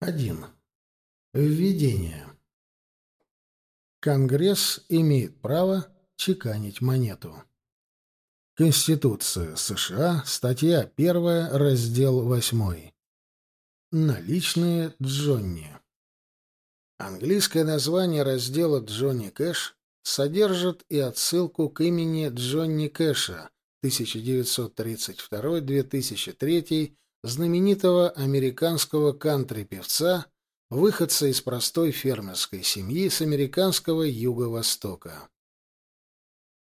1. Введение. Конгресс имеет право чеканить монету. Конституция США, статья 1, раздел 8. Наличные Джонни. Английское название раздела Джонни Кэш содержит и отсылку к имени Джонни Кэша 1932-2003 знаменитого американского кантри-певца, выходца из простой фермерской семьи с американского юго-востока.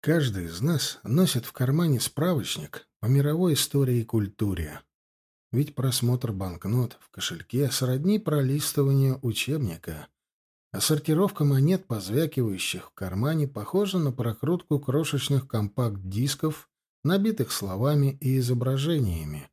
Каждый из нас носит в кармане справочник по мировой истории и культуре. Ведь просмотр банкнот в кошельке сродни пролистыванию учебника, а сортировка монет, позвякивающих в кармане, похожа на прокрутку крошечных компакт-дисков, набитых словами и изображениями.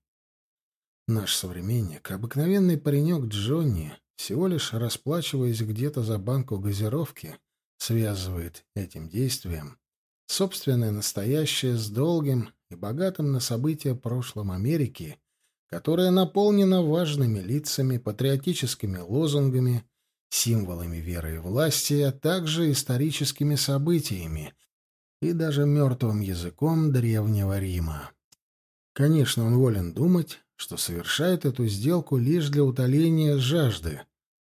Наш современник, обыкновенный паренек Джонни, всего лишь расплачиваясь где-то за банку газировки, связывает этим действием собственное настоящее с долгим и богатым на события прошлым Америки, которая наполнена важными лицами, патриотическими лозунгами, символами веры и власти, а также историческими событиями и даже мертвым языком Древнего Рима. Конечно, он волен думать, что совершает эту сделку лишь для утоления жажды.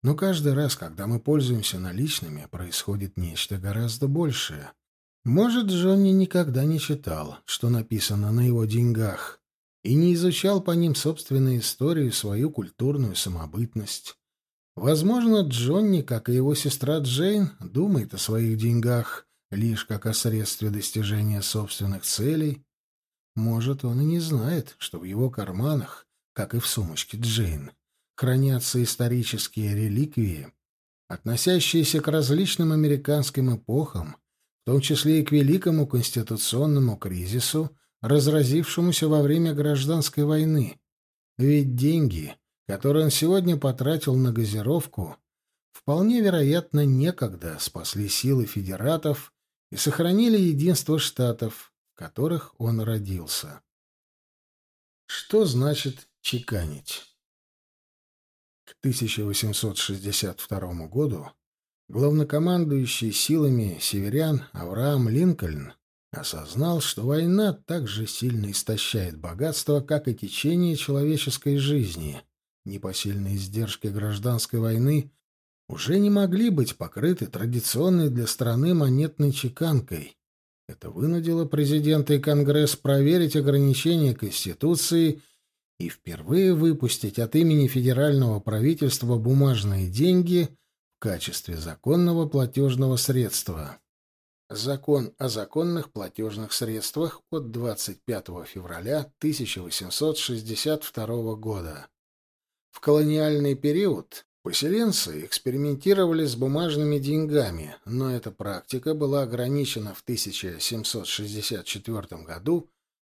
Но каждый раз, когда мы пользуемся наличными, происходит нечто гораздо большее. Может, Джонни никогда не читал, что написано на его деньгах, и не изучал по ним собственную историю и свою культурную самобытность. Возможно, Джонни, как и его сестра Джейн, думает о своих деньгах лишь как о средстве достижения собственных целей, может, он и не знает, что в его карманах, как и в сумочке Джейн, хранятся исторические реликвии, относящиеся к различным американским эпохам, в том числе и к великому конституционному кризису, разразившемуся во время гражданской войны. Ведь деньги, которые он сегодня потратил на газировку, вполне вероятно некогда спасли силы федератов и сохранили единство штатов, которых он родился. Что значит чеканить? К 1862 году главнокомандующий силами северян Авраам Линкольн осознал, что война так же сильно истощает богатство, как и течение человеческой жизни. Непосильные издержки гражданской войны уже не могли быть покрыты традиционной для страны монетной чеканкой, это вынудило президента и Конгресс проверить ограничения Конституции и впервые выпустить от имени федерального правительства бумажные деньги в качестве законного платежного средства. Закон о законных платежных средствах от 25 февраля 1862 года. В колониальный период Поселенцы экспериментировали с бумажными деньгами, но эта практика была ограничена в 1764 году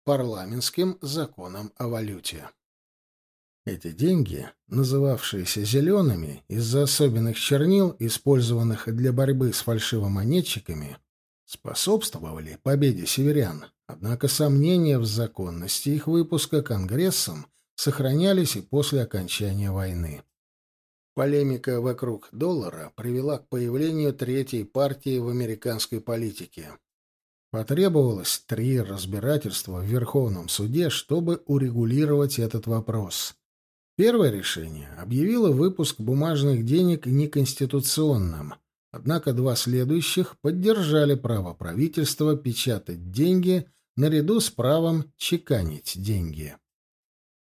парламентским законом о валюте. Эти деньги, называвшиеся «зелеными» из-за особенных чернил, использованных для борьбы с фальшивомонетчиками, способствовали победе северян, однако сомнения в законности их выпуска Конгрессом сохранялись и после окончания войны. Полемика вокруг доллара привела к появлению третьей партии в американской политике. Потребовалось три разбирательства в Верховном суде, чтобы урегулировать этот вопрос. Первое решение объявило выпуск бумажных денег неконституционным, однако два следующих поддержали право правительства печатать деньги наряду с правом чеканить деньги.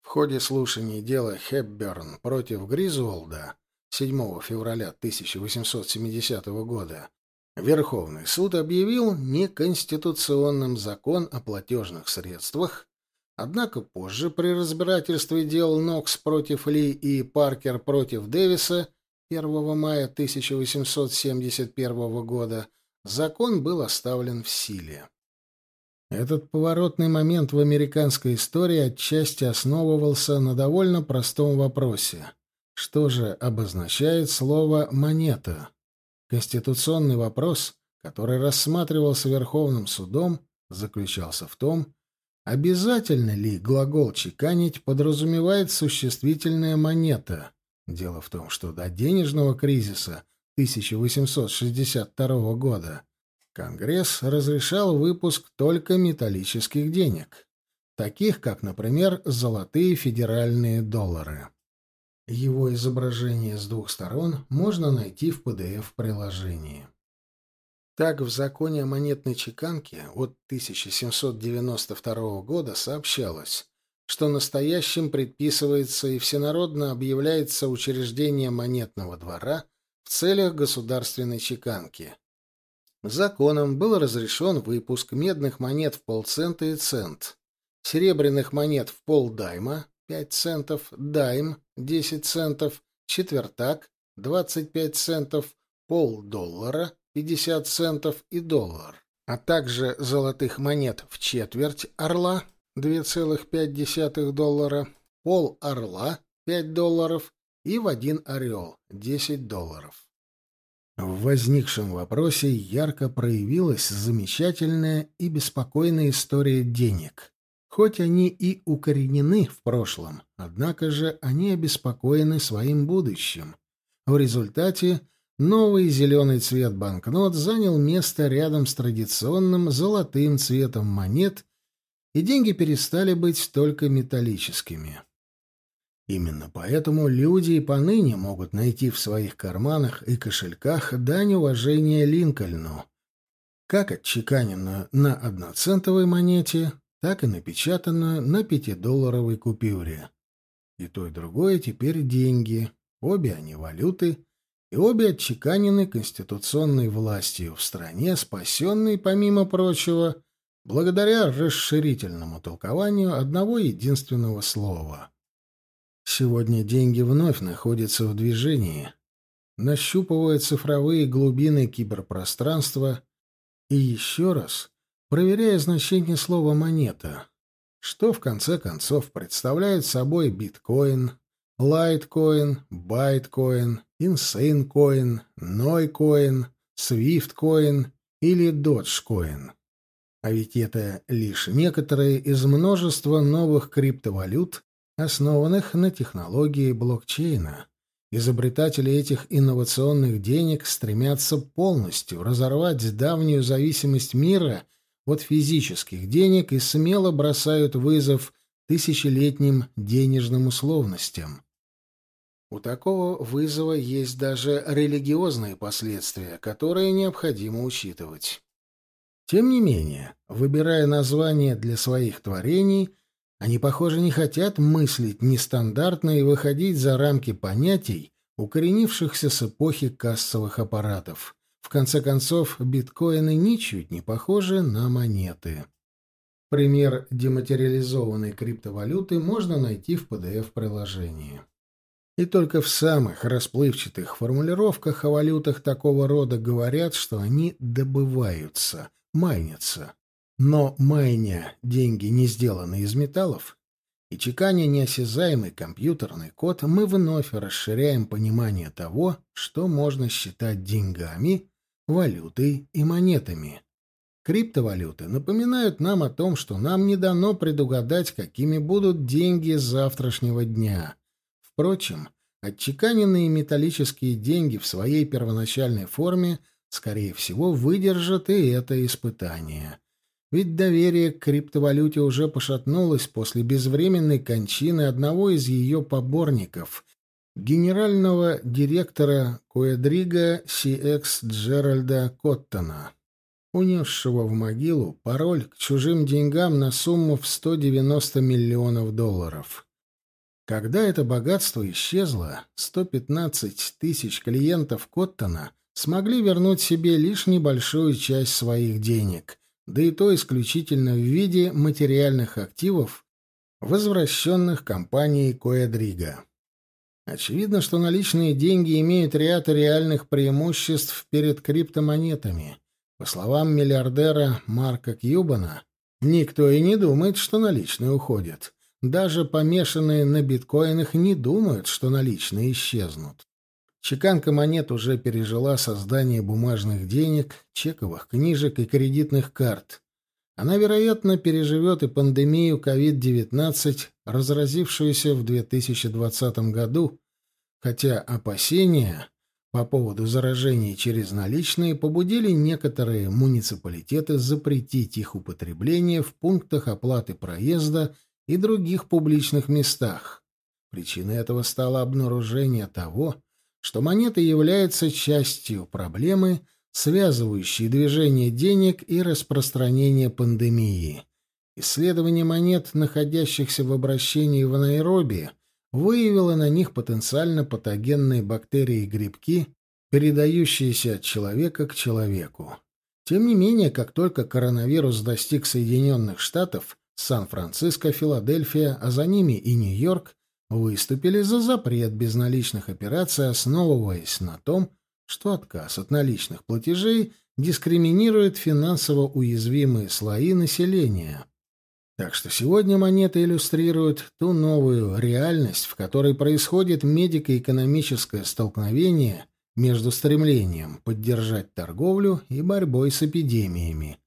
В ходе слушаний дела Хепберн против Гризуолда 7 февраля 1870 года Верховный суд объявил неконституционным закон о платежных средствах, однако позже при разбирательстве дел Нокс против Ли и Паркер против Дэвиса 1 мая 1871 года закон был оставлен в силе. Этот поворотный момент в американской истории отчасти основывался на довольно простом вопросе. Что же обозначает слово «монета»? Конституционный вопрос, который рассматривался Верховным судом, заключался в том, обязательно ли глагол «чеканить» подразумевает существительная монета, Дело в том, что до денежного кризиса 1862 года Конгресс разрешал выпуск только металлических денег, таких как, например, золотые федеральные доллары. Его изображение с двух сторон можно найти в PDF-приложении. Так, в законе о монетной чеканке от 1792 года сообщалось, что настоящим предписывается и всенародно объявляется учреждение монетного двора в целях государственной чеканки. Законом был разрешен выпуск медных монет в полцента и цент, серебряных монет в полдайма 5 центов, дайм 10 центов, четвертак 25 центов, полдоллара 50 центов и доллар, а также золотых монет в четверть орла 2,5 доллара, пол орла 5 долларов и в один орел 10 долларов. В возникшем вопросе ярко проявилась замечательная и беспокойная история денег. Хоть они и укоренены в прошлом, однако же они обеспокоены своим будущим. В результате новый зеленый цвет банкнот занял место рядом с традиционным золотым цветом монет и деньги перестали быть только металлическими. Именно поэтому люди и поныне могут найти в своих карманах и кошельках дань уважения Линкольну, как отчеканенную на одноцентовой монете, так и напечатанную на пятидолларовой купюре. И то, и другое теперь деньги, обе они валюты, и обе отчеканены конституционной властью в стране, спасенной, помимо прочего, благодаря расширительному толкованию одного единственного слова. Сегодня деньги вновь находятся в движении, нащупывая цифровые глубины киберпространства и еще раз проверяя значение слова «монета», что в конце концов представляет собой биткоин, лайткоин, байткоин, инсейнкоин, нойкоин, свифткоин или доджкоин. А ведь это лишь некоторые из множества новых криптовалют, основанных на технологии блокчейна. Изобретатели этих инновационных денег стремятся полностью разорвать давнюю зависимость мира от физических денег и смело бросают вызов тысячелетним денежным условностям. У такого вызова есть даже религиозные последствия, которые необходимо учитывать. Тем не менее, выбирая название для своих творений, они, похоже, не хотят мыслить нестандартно и выходить за рамки понятий, укоренившихся с эпохи кассовых аппаратов. В конце концов, биткоины ничуть не похожи на монеты. Пример дематериализованной криптовалюты можно найти в PDF-приложении. И только в самых расплывчатых формулировках о валютах такого рода говорят, что они добываются, майнится. Но майня деньги не сделаны из металлов, и чеканя неосязаемый компьютерный код, мы вновь расширяем понимание того, что можно считать деньгами, валютой и монетами. Криптовалюты напоминают нам о том, что нам не дано предугадать, какими будут деньги завтрашнего дня. Впрочем, отчеканенные металлические деньги в своей первоначальной форме – скорее всего, выдержат и это испытание. Ведь доверие к криптовалюте уже пошатнулось после безвременной кончины одного из ее поборников, генерального директора Куэдрига CX Джеральда Коттона, унесшего в могилу пароль к чужим деньгам на сумму в 190 миллионов долларов. Когда это богатство исчезло, 115 тысяч клиентов Коттона смогли вернуть себе лишь небольшую часть своих денег, да и то исключительно в виде материальных активов, возвращенных компанией Коэдрига. Очевидно, что наличные деньги имеют ряд реальных преимуществ перед криптомонетами. По словам миллиардера Марка Кьюбана, никто и не думает, что наличные уходят. Даже помешанные на биткоинах не думают, что наличные исчезнут. Чеканка монет уже пережила создание бумажных денег, чековых книжек и кредитных карт. Она, вероятно, переживет и пандемию COVID-19, разразившуюся в 2020 году, хотя опасения по поводу заражений через наличные побудили некоторые муниципалитеты запретить их употребление в пунктах оплаты проезда и других публичных местах. Причиной этого стало обнаружение того, что монета является частью проблемы, связывающей движение денег и распространение пандемии. Исследование монет, находящихся в обращении в Найроби, выявило на них потенциально патогенные бактерии и грибки, передающиеся от человека к человеку. Тем не менее, как только коронавирус достиг Соединенных Штатов, Сан-Франциско, Филадельфия, а за ними и Нью-Йорк, выступили за запрет безналичных операций, основываясь на том, что отказ от наличных платежей дискриминирует финансово уязвимые слои населения. Так что сегодня монета иллюстрирует ту новую реальность, в которой происходит медико-экономическое столкновение между стремлением поддержать торговлю и борьбой с эпидемиями.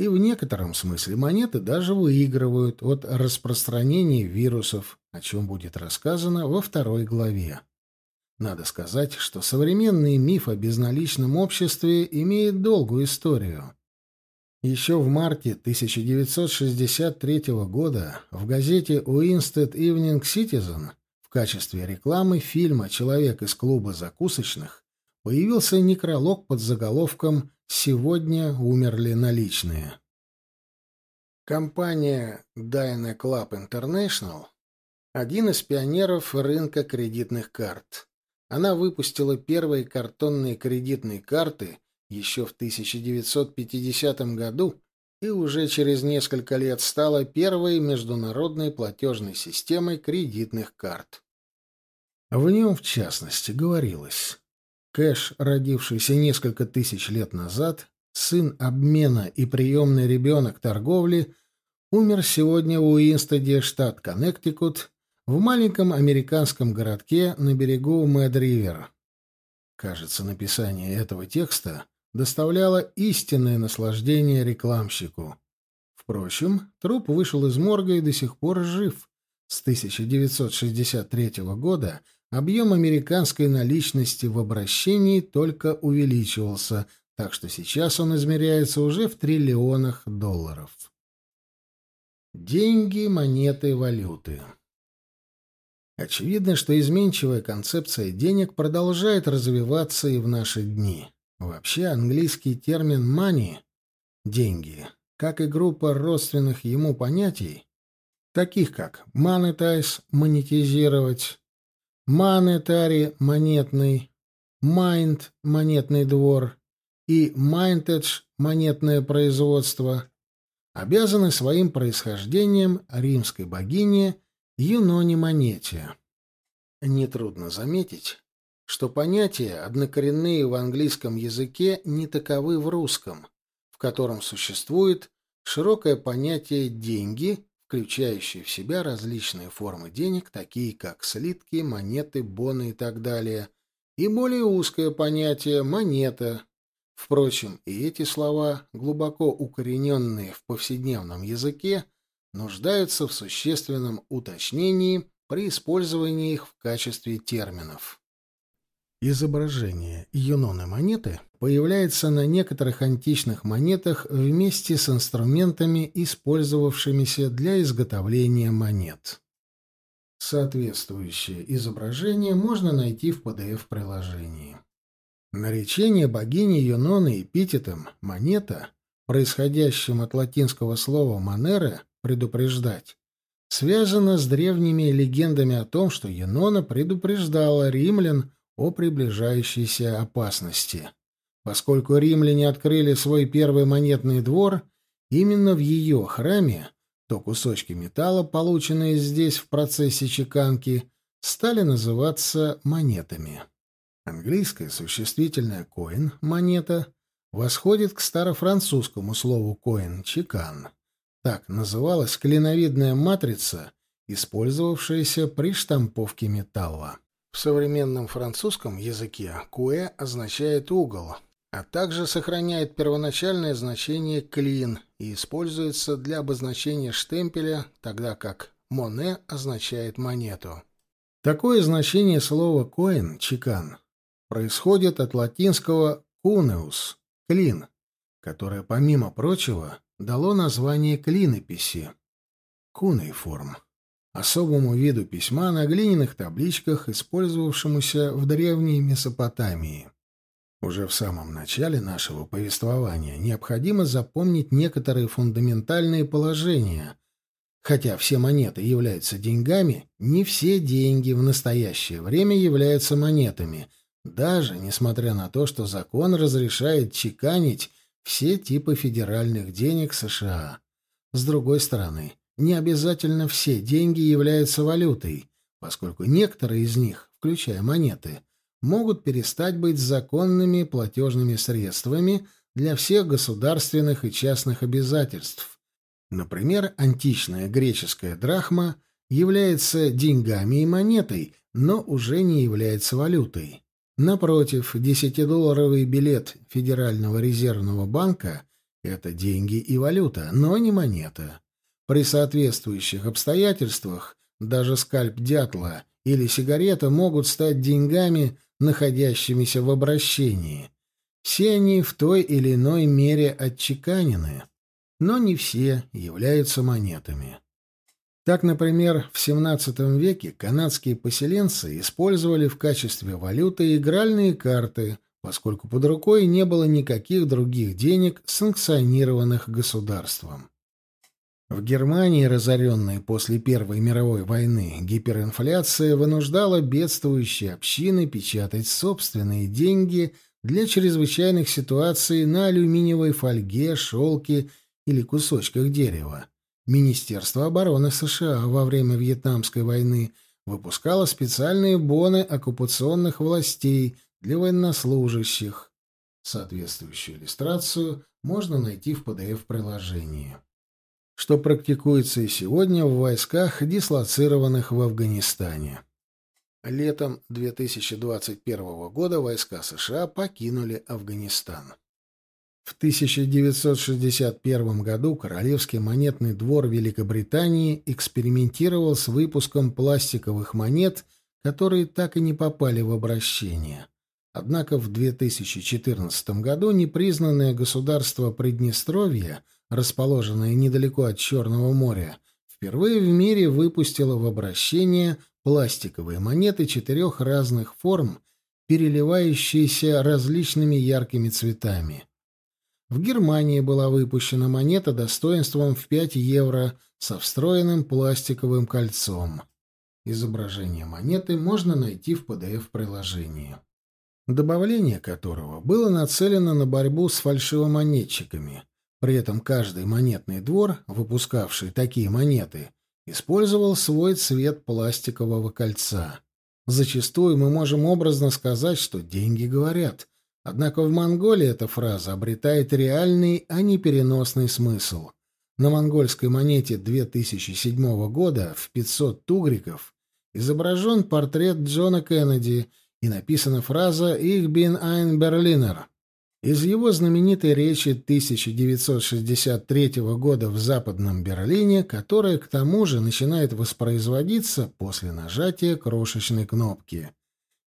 И в некотором смысле монеты даже выигрывают от распространения вирусов, о чем будет рассказано во второй главе. Надо сказать, что современный миф о безналичном обществе имеет долгую историю. Еще в марте 1963 года в газете Уинстед Evening Citizen в качестве рекламы фильма «Человек из клуба закусочных» появился некролог под заголовком «Сегодня умерли наличные». Компания Dyna Club International – один из пионеров рынка кредитных карт. Она выпустила первые картонные кредитные карты еще в 1950 году и уже через несколько лет стала первой международной платежной системой кредитных карт. В нем, в частности, говорилось Кэш, родившийся несколько тысяч лет назад, сын обмена и приемный ребенок торговли, умер сегодня в Уинстеде, штат Коннектикут, в маленьком американском городке на берегу Мэд-Ривер. Кажется, написание этого текста доставляло истинное наслаждение рекламщику. Впрочем, труп вышел из морга и до сих пор жив. С 1963 года объем американской наличности в обращении только увеличивался, так что сейчас он измеряется уже в триллионах долларов. Деньги, монеты, валюты. Очевидно, что изменчивая концепция денег продолжает развиваться и в наши дни. Вообще, английский термин «money» — «деньги», как и группа родственных ему понятий, таких как «monetize» — «монетизировать», «monetary» — «монетный», «mind» — «монетный двор» и «mintage» — «монетное производство», обязаны своим происхождением римской богине Юноне Монете. Нетрудно заметить, что понятия, однокоренные в английском языке, не таковы в русском, в котором существует широкое понятие «деньги», включающее в себя различные формы денег, такие как слитки, монеты, боны и так далее, и более узкое понятие «монета». Впрочем, и эти слова, глубоко укорененные в повседневном языке, нуждаются в существенном уточнении при использовании их в качестве терминов. Изображение юноны монеты появляется на некоторых античных монетах вместе с инструментами, использовавшимися для изготовления монет. Соответствующее изображение можно найти в PDF-приложении. Наречение богини Юноны эпитетом «монета», происходящим от латинского слова «монере», предупреждать, связано с древними легендами о том, что Енона предупреждала римлян о приближающейся опасности. Поскольку римляне открыли свой первый монетный двор, именно в ее храме, то кусочки металла, полученные здесь в процессе чеканки, стали называться монетами. Английское существительное «coin» — монета — восходит к старофранцузскому слову «coin» — чекан. Так называлась клиновидная матрица, использовавшаяся при штамповке металла. В современном французском языке «куэ» означает «угол», а также сохраняет первоначальное значение «клин» и используется для обозначения штемпеля, тогда как «моне» означает «монету». Такое значение слова «коин» — чекан происходит от латинского «cuneus» — клин, которое, помимо прочего, дало название клинописи — кунейформ, особому виду письма на глиняных табличках, использовавшемуся в древней Месопотамии. Уже в самом начале нашего повествования необходимо запомнить некоторые фундаментальные положения. Хотя все монеты являются деньгами, не все деньги в настоящее время являются монетами, даже несмотря на то, что закон разрешает чеканить все типы федеральных денег США. С другой стороны, не обязательно все деньги являются валютой, поскольку некоторые из них, включая монеты, могут перестать быть законными платежными средствами для всех государственных и частных обязательств. Например, античная греческая драхма является деньгами и монетой, но уже не является валютой. Напротив, десятидолларовый билет Федерального резервного банка — это деньги и валюта, но не монета. При соответствующих обстоятельствах даже скальп дятла или сигарета могут стать деньгами, находящимися в обращении. Все они в той или иной мере отчеканены, но не все являются монетами. Так, например, в XVII веке канадские поселенцы использовали в качестве валюты игральные карты, поскольку под рукой не было никаких других денег, санкционированных государством. В Германии, разоренной после Первой мировой войны, гиперинфляция вынуждала бедствующие общины печатать собственные деньги для чрезвычайных ситуаций на алюминиевой фольге, шелке или кусочках дерева. Министерство обороны США во время Вьетнамской войны выпускало специальные боны оккупационных властей для военнослужащих. Соответствующую иллюстрацию можно найти в PDF-приложении что практикуется и сегодня в войсках, дислоцированных в Афганистане. Летом 2021 года войска США покинули Афганистан. В 1961 году Королевский монетный двор Великобритании экспериментировал с выпуском пластиковых монет, которые так и не попали в обращение. Однако в 2014 году непризнанное государство Приднестровья – расположенная недалеко от Черного моря, впервые в мире выпустила в обращение пластиковые монеты четырех разных форм, переливающиеся различными яркими цветами. В Германии была выпущена монета достоинством в 5 евро со встроенным пластиковым кольцом. Изображение монеты можно найти в PDF-приложении, добавление которого было нацелено на борьбу с фальшивомонетчиками. При этом каждый монетный двор, выпускавший такие монеты, использовал свой цвет пластикового кольца. Зачастую мы можем образно сказать, что деньги говорят. Однако в Монголии эта фраза обретает реальный, а не переносный смысл. На монгольской монете 2007 года в 500 тугриков изображен портрет Джона Кеннеди и написана фраза «Ich bin ein Berliner» Из его знаменитой речи 1963 года в Западном Берлине, которая к тому же начинает воспроизводиться после нажатия крошечной кнопки.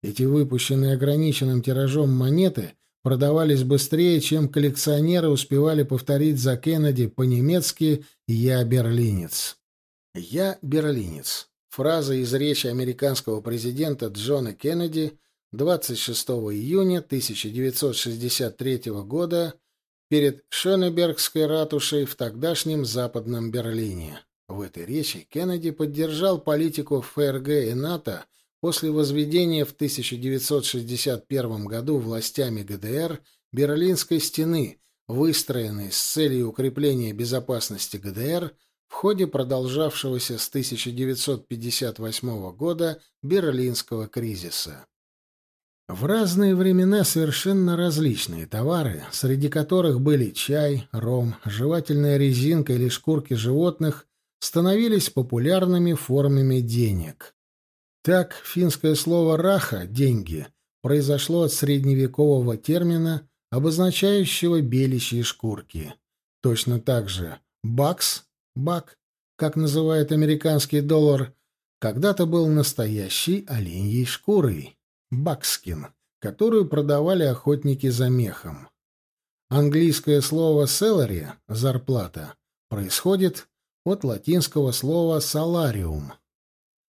Эти выпущенные ограниченным тиражом монеты продавались быстрее, чем коллекционеры успевали повторить за Кеннеди по-немецки «Я берлинец». «Я берлинец» — фраза из речи американского президента Джона Кеннеди — 26 июня 1963 года перед Шонебергской ратушей в тогдашнем Западном Берлине. В этой речи Кеннеди поддержал политику ФРГ и НАТО после возведения в 1961 году властями ГДР Берлинской стены, выстроенной с целью укрепления безопасности ГДР в ходе продолжавшегося с 1958 года Берлинского кризиса. В разные времена совершенно различные товары, среди которых были чай, ром, жевательная резинка или шкурки животных, становились популярными формами денег. Так, финское слово «раха» — «деньги» произошло от средневекового термина, обозначающего беличьи шкурки. Точно так же «бакс» — «бак», как называет американский доллар, когда-то был настоящей оленьей шкурой — бакскин, которую продавали охотники за мехом. Английское слово «селари» — «зарплата» происходит от латинского слова «салариум».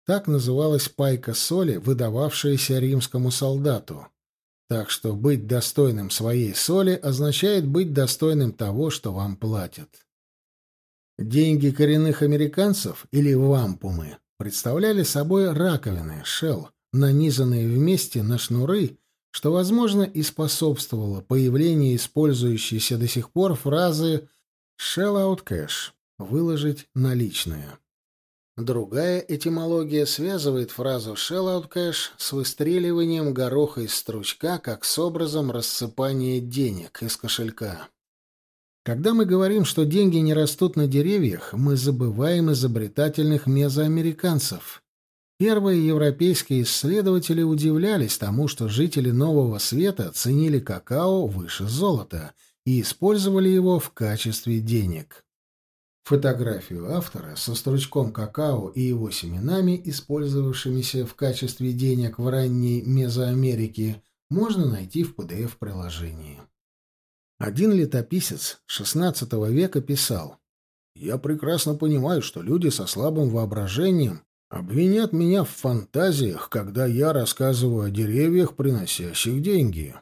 Так называлась пайка соли, выдававшаяся римскому солдату. Так что быть достойным своей соли означает быть достойным того, что вам платят. Деньги коренных американцев или вампумы представляли собой раковины, шел, нанизанные вместе на шнуры, что, возможно, и способствовало появлению использующейся до сих пор фразы «shell out cash» — «выложить наличные». Другая этимология связывает фразу «shell out cash» с выстреливанием гороха из стручка как с образом рассыпания денег из кошелька. Когда мы говорим, что деньги не растут на деревьях, мы забываем изобретательных мезоамериканцев. Первые европейские исследователи удивлялись тому, что жители Нового Света ценили какао выше золота и использовали его в качестве денег. Фотографию автора со стручком какао и его семенами, использовавшимися в качестве денег в ранней Мезоамерике, можно найти в PDF-приложении. Один летописец XVI века писал «Я прекрасно понимаю, что люди со слабым воображением обвинят меня в фантазиях, когда я рассказываю о деревьях, приносящих деньги».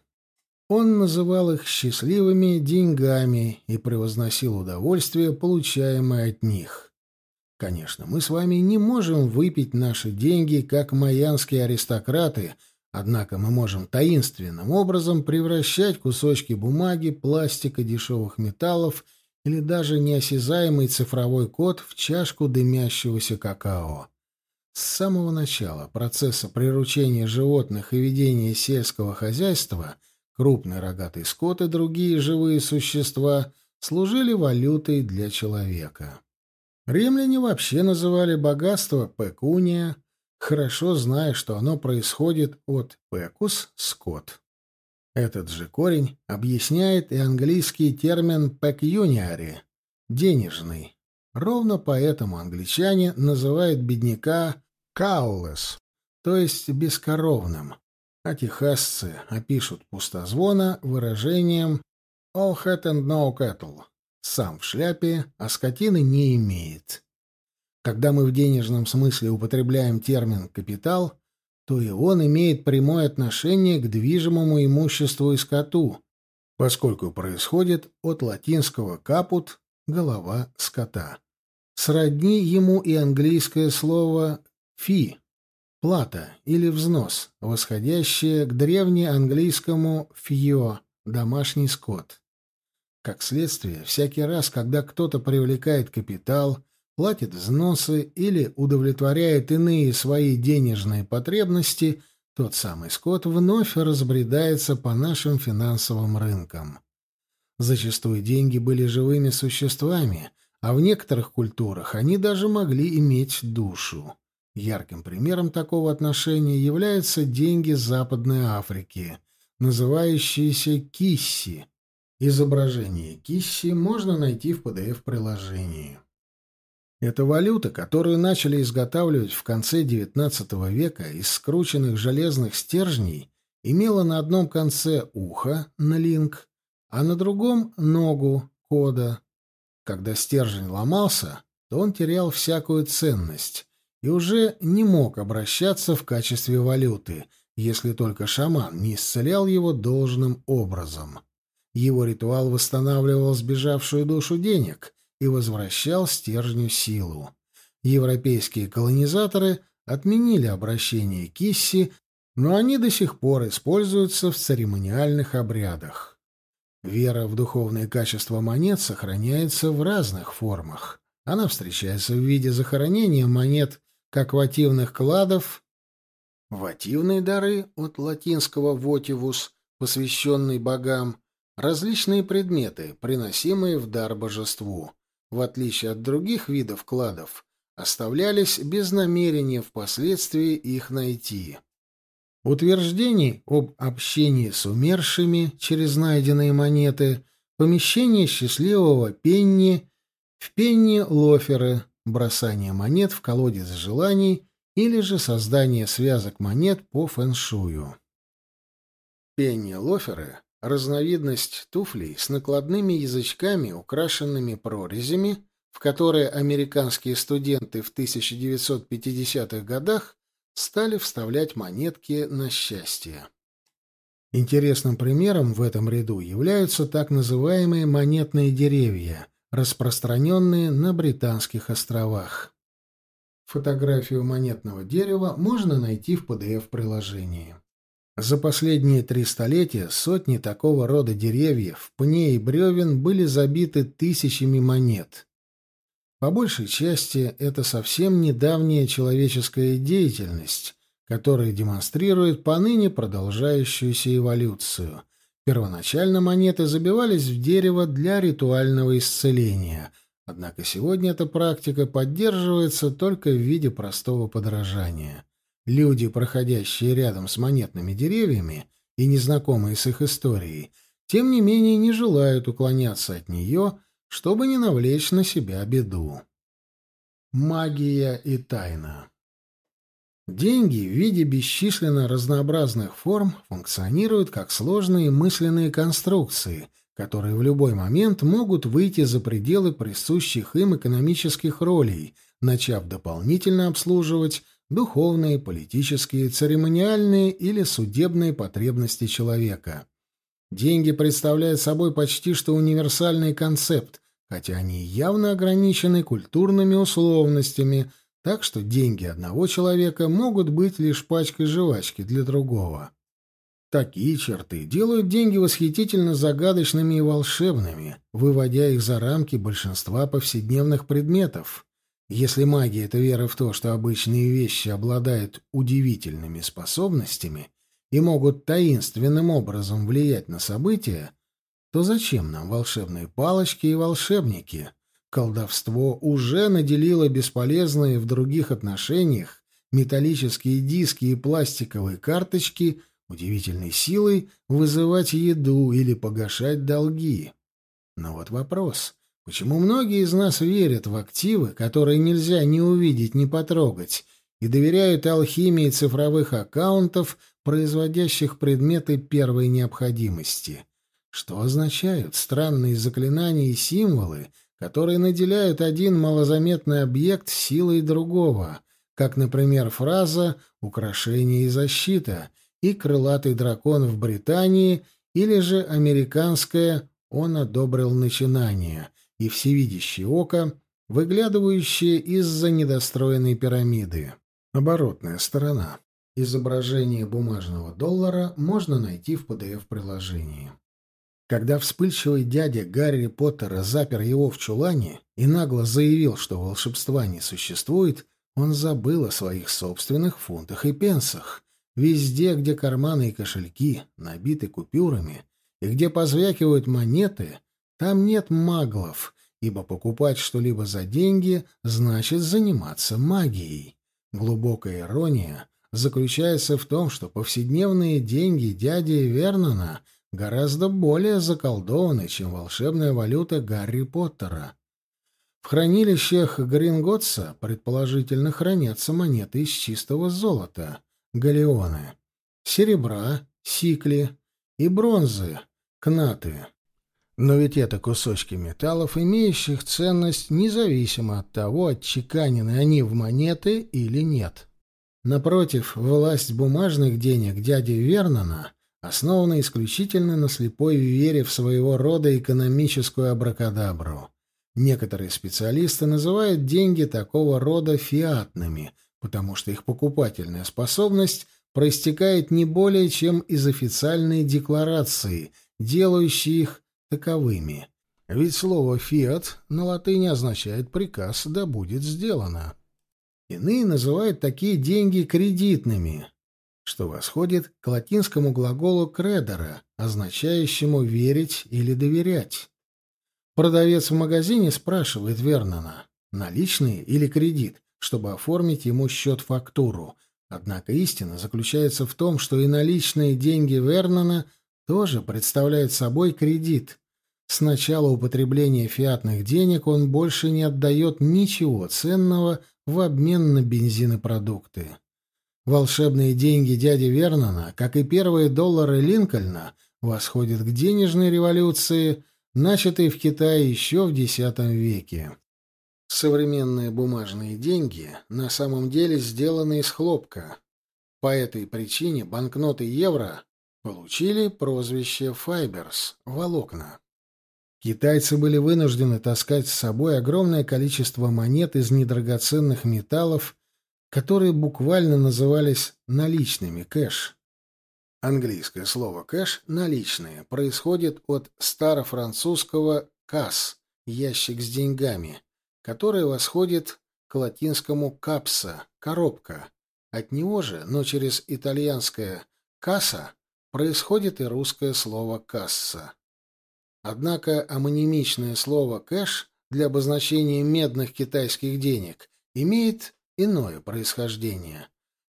Он называл их счастливыми деньгами и превозносил удовольствие, получаемое от них. Конечно, мы с вами не можем выпить наши деньги, как майянские аристократы — Однако мы можем таинственным образом превращать кусочки бумаги, пластика, дешевых металлов или даже неосязаемый цифровой код в чашку дымящегося какао. С самого начала процесса приручения животных и ведения сельского хозяйства крупный рогатый скот и другие живые существа служили валютой для человека. Римляне вообще называли богатство пекуния, хорошо зная, что оно происходит от «pecus» — «скот». Этот же корень объясняет и английский термин «pecuniary» — «денежный». Ровно поэтому англичане называют бедняка «cowless», то есть бескоровным, а техасцы опишут пустозвона выражением «all hat and no cattle» — «сам в шляпе, а скотины не имеет». Когда мы в денежном смысле употребляем термин «капитал», то и он имеет прямое отношение к движимому имуществу и скоту, поскольку происходит от латинского «капут» — голова скота. Сродни ему и английское слово «фи» — плата или взнос, восходящее к древнеанглийскому «фьё» — домашний скот. Как следствие, всякий раз, когда кто-то привлекает капитал — платит взносы или удовлетворяет иные свои денежные потребности, тот самый скот вновь разбредается по нашим финансовым рынкам. Зачастую деньги были живыми существами, а в некоторых культурах они даже могли иметь душу. Ярким примером такого отношения являются деньги Западной Африки, называющиеся кисси. Изображение кисси можно найти в PDF-приложении. Это валюта, которую начали изготавливать в конце XIX века из скрученных железных стержней, имела на одном конце ухо, налинг, а на другом — ногу, кода. Когда стержень ломался, то он терял всякую ценность и уже не мог обращаться в качестве валюты, если только шаман не исцелял его должным образом. Его ритуал восстанавливал сбежавшую душу денег — и возвращал стержню силу. Европейские колонизаторы отменили обращение кисси, но они до сих пор используются в церемониальных обрядах. Вера в духовные качества монет сохраняется в разных формах. Она встречается в виде захоронения монет как вативных кладов, вативные дары от латинского «votivus», посвященный богам, различные предметы, приносимые в дар божеству в отличие от других видов кладов, оставлялись без намерения впоследствии их найти. Утверждений об общении с умершими через найденные монеты, помещение счастливого пенни в пенни лоферы, бросание монет в колодец желаний или же создание связок монет по фэншую. Пенни-лоферы — разновидность туфлей с накладными язычками, украшенными прорезями, в которые американские студенты в 1950-х годах стали вставлять монетки на счастье. Интересным примером в этом ряду являются так называемые монетные деревья, распространенные на Британских островах. Фотографию монетного дерева можно найти в PDF-приложении. За последние три столетия сотни такого рода деревьев, пней и бревен были забиты тысячами монет. По большей части это совсем недавняя человеческая деятельность, которая демонстрирует поныне продолжающуюся эволюцию. Первоначально монеты забивались в дерево для ритуального исцеления, однако сегодня эта практика поддерживается только в виде простого подражания. Люди, проходящие рядом с монетными деревьями и незнакомые с их историей, тем не менее не желают уклоняться от нее, чтобы не навлечь на себя беду. Магия и тайна Деньги в виде бесчисленно разнообразных форм функционируют как сложные мысленные конструкции, которые в любой момент могут выйти за пределы присущих им экономических ролей, начав дополнительно обслуживать духовные, политические, церемониальные или судебные потребности человека. Деньги представляют собой почти что универсальный концепт, хотя они явно ограничены культурными условностями – так что деньги одного человека могут быть лишь пачкой жвачки для другого. Такие черты делают деньги восхитительно загадочными и волшебными, выводя их за рамки большинства повседневных предметов. Если магия — это вера в то, что обычные вещи обладают удивительными способностями и могут таинственным образом влиять на события, то зачем нам волшебные палочки и волшебники? Колдовство уже наделило бесполезные в других отношениях металлические диски и пластиковые карточки удивительной силой вызывать еду или погашать долги. Но вот вопрос, почему многие из нас верят в активы, которые нельзя ни увидеть, ни потрогать, и доверяют алхимии цифровых аккаунтов, производящих предметы первой необходимости? Что означают странные заклинания и символы, которые наделяют один малозаметный объект силой другого, как, например, фраза «украшение и защита» и «крылатый дракон в Британии» или же американская «он одобрил начинание» и «всевидящее око», выглядывающее из-за недостроенной пирамиды. Оборотная сторона. Изображение бумажного доллара можно найти в PDF-приложении. Когда вспыльчивый дядя Гарри Поттера запер его в чулане и нагло заявил, что волшебства не существует, он забыл о своих собственных фунтах и пенсах. Везде, где карманы и кошельки набиты купюрами, и где позвякивают монеты, там нет маглов, ибо покупать что-либо за деньги значит заниматься магией. Глубокая ирония заключается в том, что повседневные деньги дяди Вернона гораздо более заколдованный, чем волшебная валюта Гарри Поттера. В хранилищах Гринготса предположительно хранятся монеты из чистого золота, галеоны, серебра, сикли и бронзы, кнаты. Но ведь это кусочки металлов, имеющих ценность независимо от того, отчеканены они в монеты или нет. Напротив, власть бумажных денег дяди Вернона основана исключительно на слепой вере в своего рода экономическую абракадабру. Некоторые специалисты называют деньги такого рода фиатными, потому что их покупательная способность проистекает не более чем из официальной декларации, делающей их таковыми. Ведь слово «фиат» на латыни означает «приказ, да будет сделано». Иные называют такие деньги кредитными, что восходит к латинскому глаголу «кредера», означающему «верить» или «доверять». Продавец в магазине спрашивает Вернона, наличные или кредит, чтобы оформить ему счет-фактуру. Однако истина заключается в том, что и наличные деньги Вернона тоже представляют собой кредит. С начала употребления фиатных денег он больше не отдает ничего ценного в обмен на бензин и продукты. Волшебные деньги дяди Вернона, как и первые доллары Линкольна, восходят к денежной революции, начатой в Китае еще в X веке. Современные бумажные деньги на самом деле сделаны из хлопка. По этой причине банкноты евро получили прозвище «файберс» — волокна. Китайцы были вынуждены таскать с собой огромное количество монет из недрагоценных металлов, которые буквально назывались наличными кэш. Английское слово «кэш» — «наличные» происходит от старофранцузского «касс» — «ящик с деньгами», которое восходит к латинскому «капса» — «коробка». От него же, но через итальянское «касса» происходит и русское слово «касса». Однако амонимичное слово «кэш» для обозначения медных китайских денег имеет иное происхождение.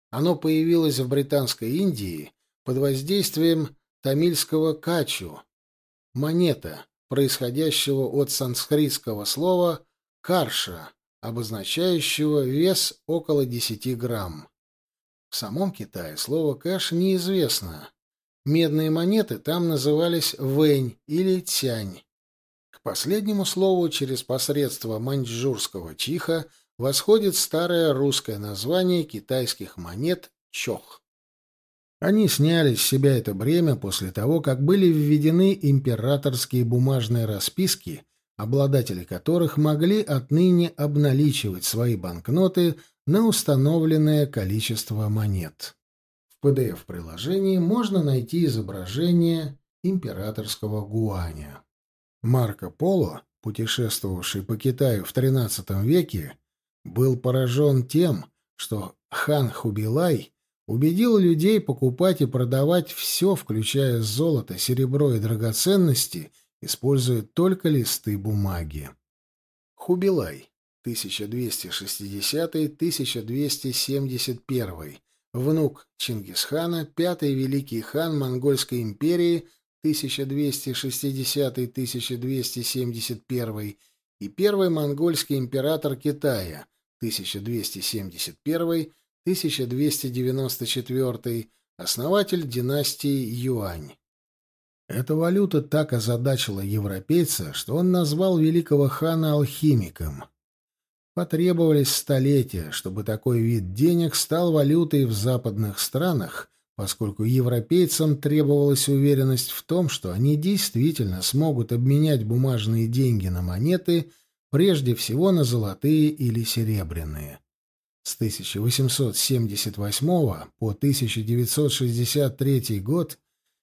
Оно появилось в Британской Индии под воздействием тамильского «качу» — монета, происходящего от санскритского слова «карша», обозначающего вес около 10 грамм. В самом Китае слово «кэш» неизвестно. Медные монеты там назывались «вэнь» или «тянь». К последнему слову через посредство маньчжурского чиха восходит старое русское название китайских монет «чох». Они сняли с себя это бремя после того, как были введены императорские бумажные расписки, обладатели которых могли отныне обналичивать свои банкноты на установленное количество монет. В PDF-приложении можно найти изображение императорского гуаня. Марко Поло, путешествовавший по Китаю в XIII веке, был поражен тем, что хан Хубилай убедил людей покупать и продавать все, включая золото, серебро и драгоценности, используя только листы бумаги. Хубилай, 1260-1271, внук Чингисхана, пятый великий хан Монгольской империи 1260-1271 и первый монгольский император Китая 1291-1294, основатель династии Юань. Эта валюта так озадачила европейца, что он назвал великого хана алхимиком. Потребовались столетия, чтобы такой вид денег стал валютой в западных странах, поскольку европейцам требовалась уверенность в том, что они действительно смогут обменять бумажные деньги на монеты, прежде всего на золотые или серебряные. С 1878 по 1963 год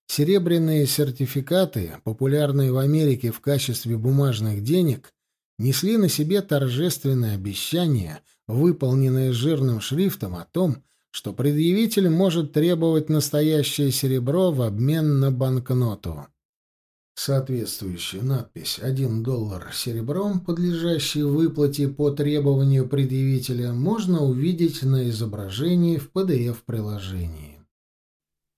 Серебряные сертификаты, популярные в Америке в качестве бумажных денег, несли на себе торжественное обещание, выполненное жирным шрифтом о том, что предъявитель может требовать настоящее серебро в обмен на банкноту. Соответствующую надпись «1 доллар серебром», подлежащей выплате по требованию предъявителя, можно увидеть на изображении в PDF-приложении.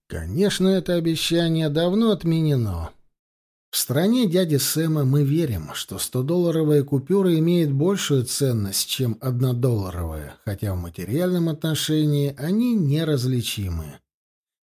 Конечно, это обещание давно отменено. В стране дяди Сэма мы верим, что 100-долларовая купюра имеет большую ценность, чем 1-долларовая, хотя в материальном отношении они неразличимы.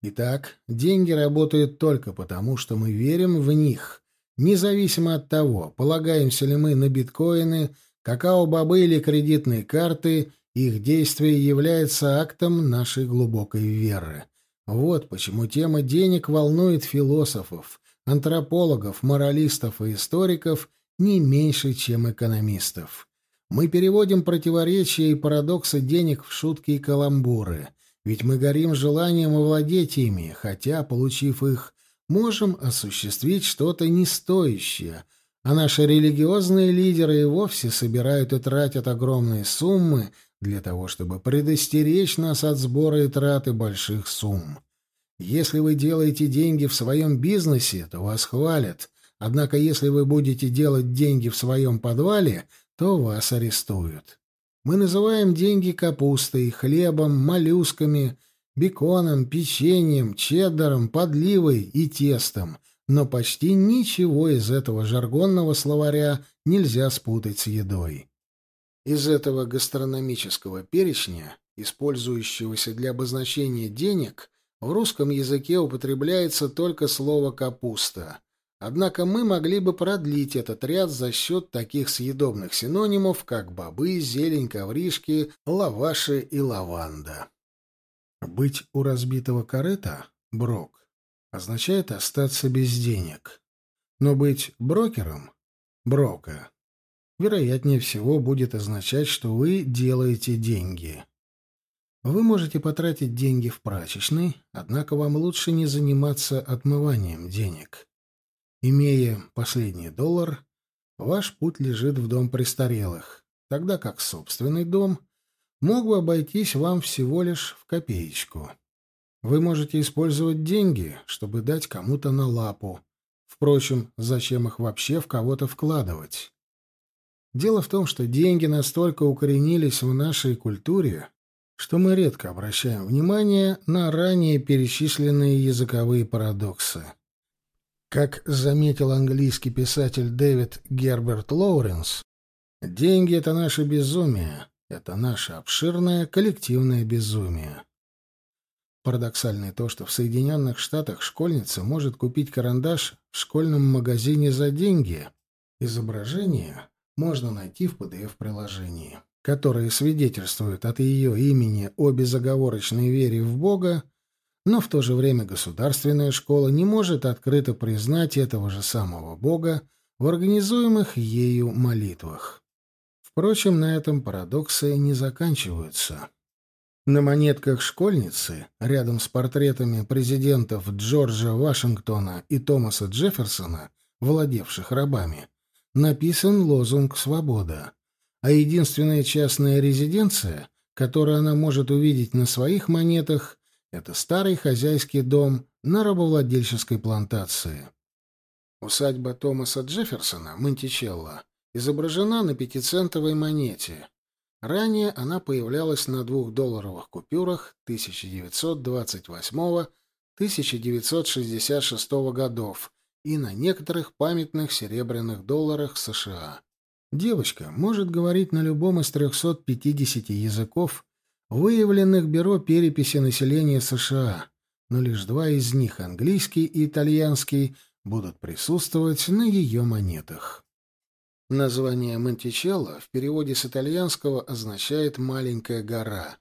Итак, деньги работают только потому, что мы верим в них, независимо от того, полагаемся ли мы на биткоины, какао-бобы или кредитные карты, их действие является актом нашей глубокой веры. Вот почему тема денег волнует философов, антропологов, моралистов и историков не меньше, чем экономистов. Мы переводим противоречия и парадоксы денег в шутки и каламбуры, ведь мы горим желанием овладеть ими, хотя, получив их, можем осуществить что-то нестоящее, а наши религиозные лидеры и вовсе собирают и тратят огромные суммы для того, чтобы предостеречь нас от сбора и траты больших сумм. Если вы делаете деньги в своем бизнесе, то вас хвалят, однако если вы будете делать деньги в своем подвале, то вас арестуют. Мы называем деньги капустой, хлебом, моллюсками, беконом, печеньем, чеддером, подливой и тестом, но почти ничего из этого жаргонного словаря нельзя спутать с едой. Из этого гастрономического перечня, использующегося для обозначения денег, в русском языке употребляется только слово «капуста». Однако мы могли бы продлить этот ряд за счет таких съедобных синонимов, как бобы, зелень, ковришки, лаваши и лаванда. Быть у разбитого корыта — брок — означает остаться без денег. Но быть брокером — брока — вероятнее всего будет означать, что вы делаете деньги. Вы можете потратить деньги в прачечной, однако вам лучше не заниматься отмыванием денег. Имея последний доллар, ваш путь лежит в дом престарелых, тогда как собственный дом мог бы обойтись вам всего лишь в копеечку. Вы можете использовать деньги, чтобы дать кому-то на лапу. Впрочем, зачем их вообще в кого-то вкладывать? Дело в том, что деньги настолько укоренились в нашей культуре, что мы редко обращаем внимание на ранее перечисленные языковые парадоксы. Как заметил английский писатель Дэвид Герберт Лоуренс, деньги — это наше безумие, это наше обширное коллективное безумие. Парадоксально то, что в Соединенных Штатах школьница может купить карандаш в школьном магазине за деньги. Изображение можно найти в PDF-приложении, которое свидетельствует от ее имени о безоговорочной вере в Бога но в то же время государственная школа не может открыто признать этого же самого Бога в организуемых ею молитвах. Впрочем, на этом парадоксы не заканчиваются. На монетках школьницы, рядом с портретами президентов Джорджа Вашингтона и Томаса Джефферсона, владевших рабами, написан лозунг «Свобода», а единственная частная резиденция, которую она может увидеть на своих монетах, это старый хозяйский дом на рабовладельческой плантации. Усадьба Томаса Джефферсона, Монтичелло, изображена на пятицентовой монете. Ранее она появлялась на двухдолларовых купюрах 1928-1966 годов и на некоторых памятных серебряных долларах США. Девочка может говорить на любом из 350 языков выявленных Бюро переписи населения США, но лишь два из них, английский и итальянский, будут присутствовать на ее монетах. Название Монтичелло в переводе с итальянского означает «маленькая гора».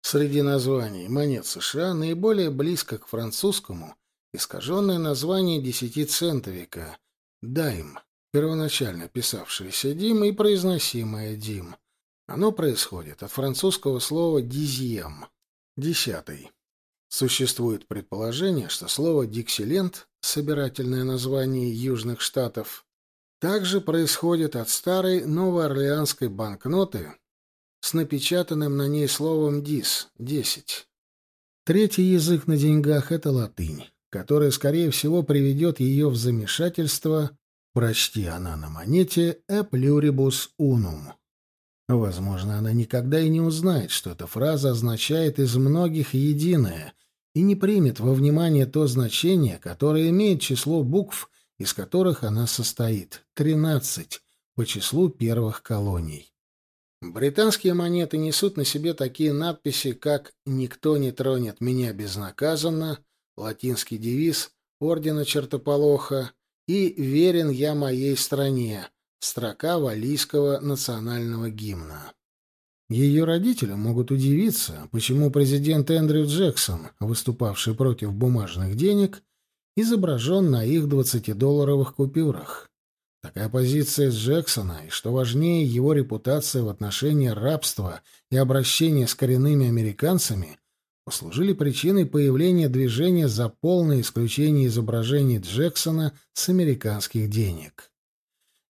Среди названий монет США наиболее близко к французскому искаженное название десятицентовика — «дайм», первоначально писавшееся «дим» и произносимое «дим», оно происходит от французского слова «дизьем» — «десятый». Существует предположение, что слово «диксилент» — собирательное название Южных Штатов — также происходит от старой новоорлеанской банкноты с напечатанным на ней словом «дис» — «десять». Третий язык на деньгах — это латынь, которая, скорее всего, приведет ее в замешательство, прочти она на монете «e pluribus unum» Возможно, она никогда и не узнает, что эта фраза означает «из многих единое», и не примет во внимание то значение, которое имеет число букв, из которых она состоит — 13 по числу первых колоний. Британские монеты несут на себе такие надписи, как «Никто не тронет меня безнаказанно», латинский девиз Ордена Чертополоха и «Верен я моей стране», Строка валийского национального гимна. Ее родители могут удивиться, почему президент Эндрю Джексон, выступавший против бумажных денег, изображен на их 20-долларовых купюрах. Такая позиция Джексона, и, что важнее, его репутация в отношении рабства и обращения с коренными американцами, послужили причиной появления движения за полное исключение изображений Джексона с американских денег.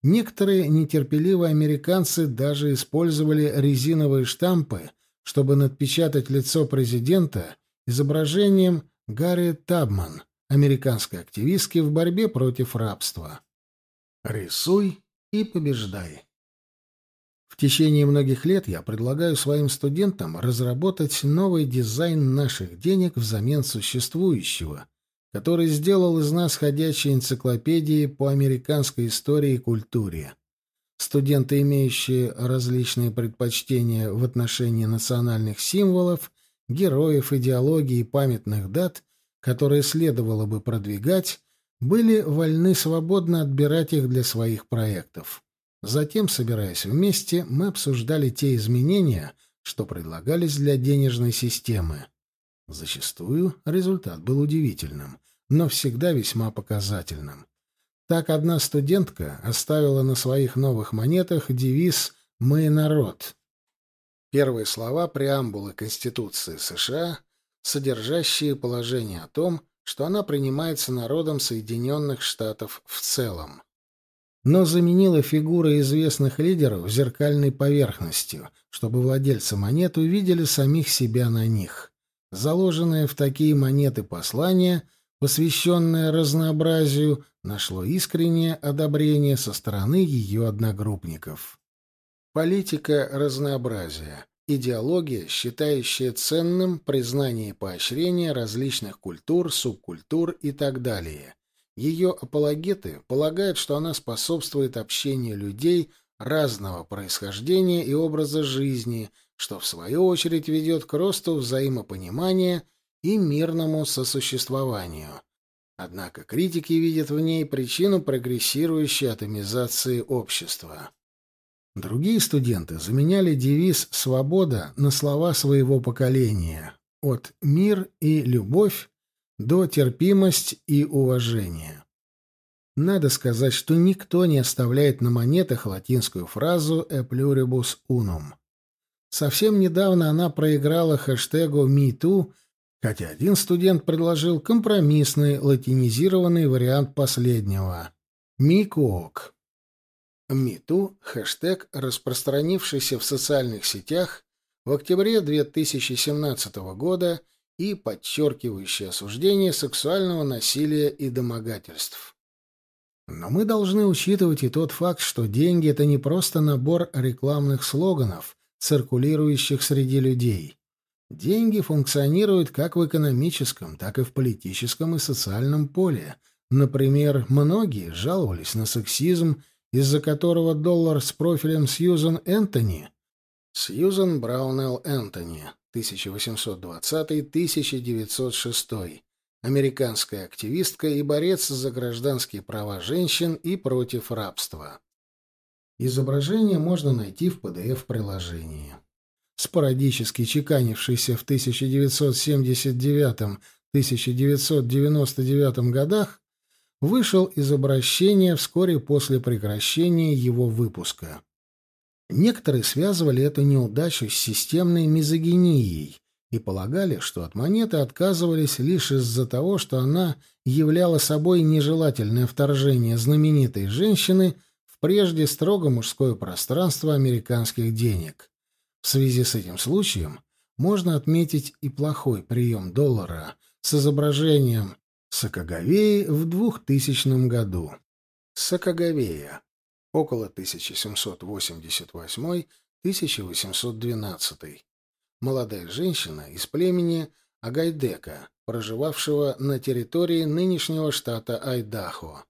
Некоторые нетерпеливые американцы даже использовали резиновые штампы, чтобы надпечатать лицо президента изображением Гарри Табман, американской активистки в борьбе против рабства. Рисуй и побеждай. В течение многих лет я предлагаю своим студентам разработать новый дизайн наших денег взамен существующего, который сделал из нас ходячие энциклопедии по американской истории и культуре. Студенты, имеющие различные предпочтения в отношении национальных символов, героев, идеологии и памятных дат, которые следовало бы продвигать, были вольны свободно отбирать их для своих проектов. Затем, собираясь вместе, мы обсуждали те изменения, что предлагались для денежной системы. Зачастую результат был удивительным, но всегда весьма показательным. Так одна студентка оставила на своих новых монетах девиз «Мы народ». Первые слова преамбулы Конституции США, содержащие положение о том, что она принимается народом Соединенных Штатов в целом. Но заменила фигуры известных лидеров зеркальной поверхностью, чтобы владельцы монет увидели самих себя на них. Заложенное в такие монеты послание, посвященное разнообразию, нашло искреннее одобрение со стороны ее одногруппников. Политика разнообразия. Идеология, считающая ценным признание и поощрение различных культур, субкультур и так далее. Ее апологеты полагают, что она способствует общению людей разного происхождения и образа жизни, что в свою очередь ведет к росту взаимопонимания и мирному сосуществованию. Однако критики видят в ней причину прогрессирующей атомизации общества. Другие студенты заменяли девиз «Свобода» на слова своего поколения от «Мир и любовь» до «Терпимость и уважение». Надо сказать, что никто не оставляет на монетах латинскую фразу «e pluribus unum». Совсем недавно она проиграла хэштегу «MeToo», хотя один студент предложил компромиссный латинизированный вариант последнего «MeCook». МИТУ — хэштег, распространившийся в социальных сетях в октябре 2017 года и подчеркивающий осуждение сексуального насилия и домогательств. Но мы должны учитывать и тот факт, что деньги — это не просто набор рекламных слоганов, циркулирующих среди людей. Деньги функционируют как в экономическом, так и в политическом и социальном поле. Например, многие жаловались на сексизм из-за которого доллар с профилем Сьюзан Энтони Сьюзан Браунелл Энтони, 1820-1906, американская активистка и борец за гражданские права женщин и против рабства. Изображение можно найти в PDF-приложении. Спорадически чеканившийся в 1979-1999 годах, вышел из обращения вскоре после прекращения его выпуска. Некоторые связывали эту неудачу с системной мизогинией и полагали, что от монеты отказывались лишь из-за того, что она являла собой нежелательное вторжение знаменитой женщины в прежде строго мужское пространство американских денег. В связи с этим случаем можно отметить и плохой прием доллара с изображением Сакагавеи в 2000 году. Сакагавея. Около 1788-1812. Молодая женщина из племени Агайдека, проживавшего на территории нынешнего штата Айдахо.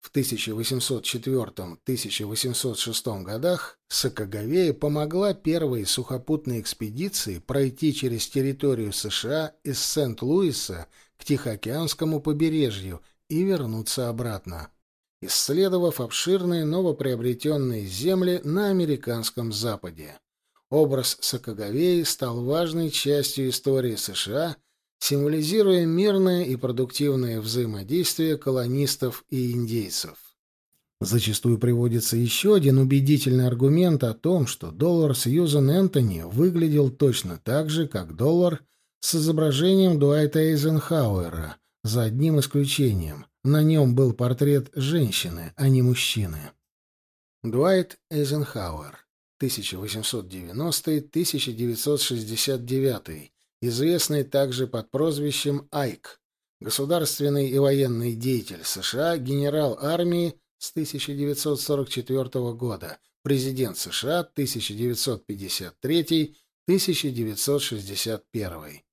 В 1804-1806 годах Сакагавея помогла первой сухопутной экспедиции пройти через территорию США из Сент-Луиса к Тихоокеанскому побережью и вернуться обратно, исследовав обширные новоприобретенные земли на американском западе. Образ Сакагавеи стал важной частью истории США, символизируя мирное и продуктивное взаимодействие колонистов и индейцев. Зачастую приводится еще один убедительный аргумент о том, что доллар Сьюзан Энтони выглядел точно так же, как доллар – с изображением Дуайта Эйзенхауэра, за одним исключением. На нем был портрет женщины, а не мужчины. Дуайт Эйзенхауэр, 1890-1969, известный также под прозвищем Айк, государственный и военный деятель США, генерал армии с 1944 года, президент США 1953-1961.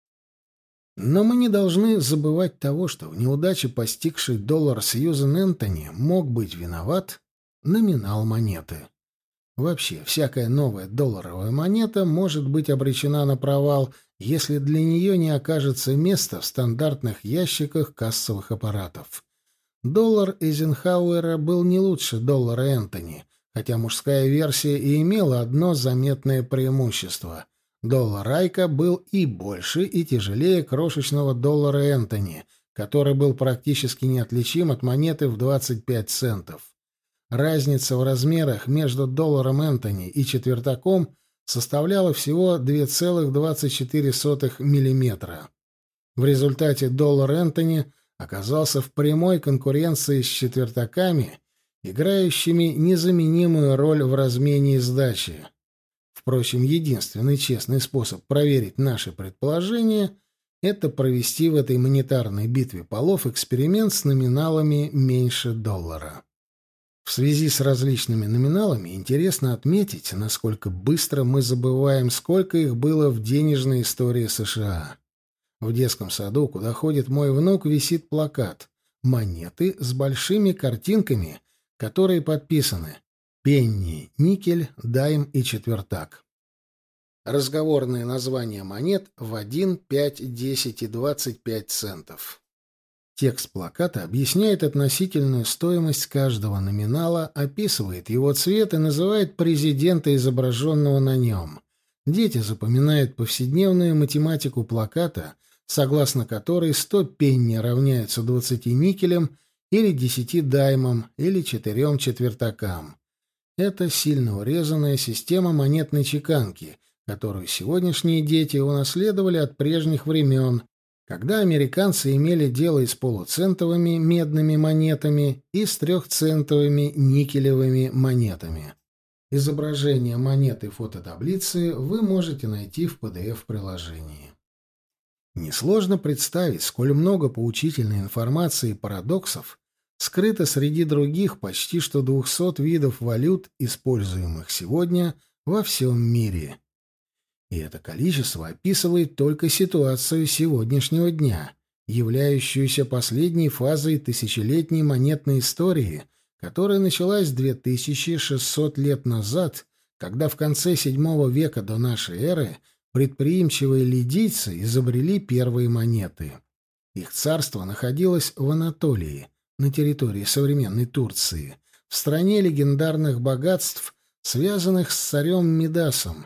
Но мы не должны забывать того, что в неудаче постигший доллар Сьюзен Энтони мог быть виноват номинал монеты. Вообще, всякая новая долларовая монета может быть обречена на провал, если для нее не окажется места в стандартных ящиках кассовых аппаратов. Доллар Эйзенхауэра был не лучше доллара Энтони, хотя мужская версия и имела одно заметное преимущество. Доллар Райка был и больше, и тяжелее крошечного доллара Энтони, который был практически неотличим от монеты в 25 центов. Разница в размерах между долларом Энтони и четвертаком составляла всего 2,24 мм. В результате доллар Энтони оказался в прямой конкуренции с четвертаками, играющими незаменимую роль в размене и сдаче. Впрочем, единственный честный способ проверить наши предположения — это провести в этой монетарной битве полов эксперимент с номиналами меньше доллара. В связи с различными номиналами интересно отметить, насколько быстро мы забываем, сколько их было в денежной истории США. В детском саду, куда ходит мой внук, висит плакат «Монеты с большими картинками», которые подписаны Пенни, никель, дайм и четвертак. Разговорные названия монет в 1, 5, 10 и 25 центов. Текст плаката объясняет относительную стоимость каждого номинала, описывает его цвет и называет президента, изображенного на нем. Дети запоминают повседневную математику плаката, согласно которой 100 пенни равняются 20 никелям или 10 даймам или 4 четвертакам. Это сильно урезанная система монетной чеканки, которую сегодняшние дети унаследовали от прежних времен, когда американцы имели дело и с полуцентовыми медными монетами и с трехцентовыми никелевыми монетами. Изображение монеты фототаблицы вы можете найти в PDF-приложении. Несложно представить, сколь много поучительной информации и парадоксов скрыто среди других почти что 200 видов валют, используемых сегодня во всем мире. И это количество описывает только ситуацию сегодняшнего дня, являющуюся последней фазой тысячелетней монетной истории, которая началась 2600 лет назад, когда в конце VII века до нашей эры предприимчивые лидийцы изобрели первые монеты. Их царство находилось в Анатолии, на территории современной Турции, в стране легендарных богатств, связанных с царем Мидасом,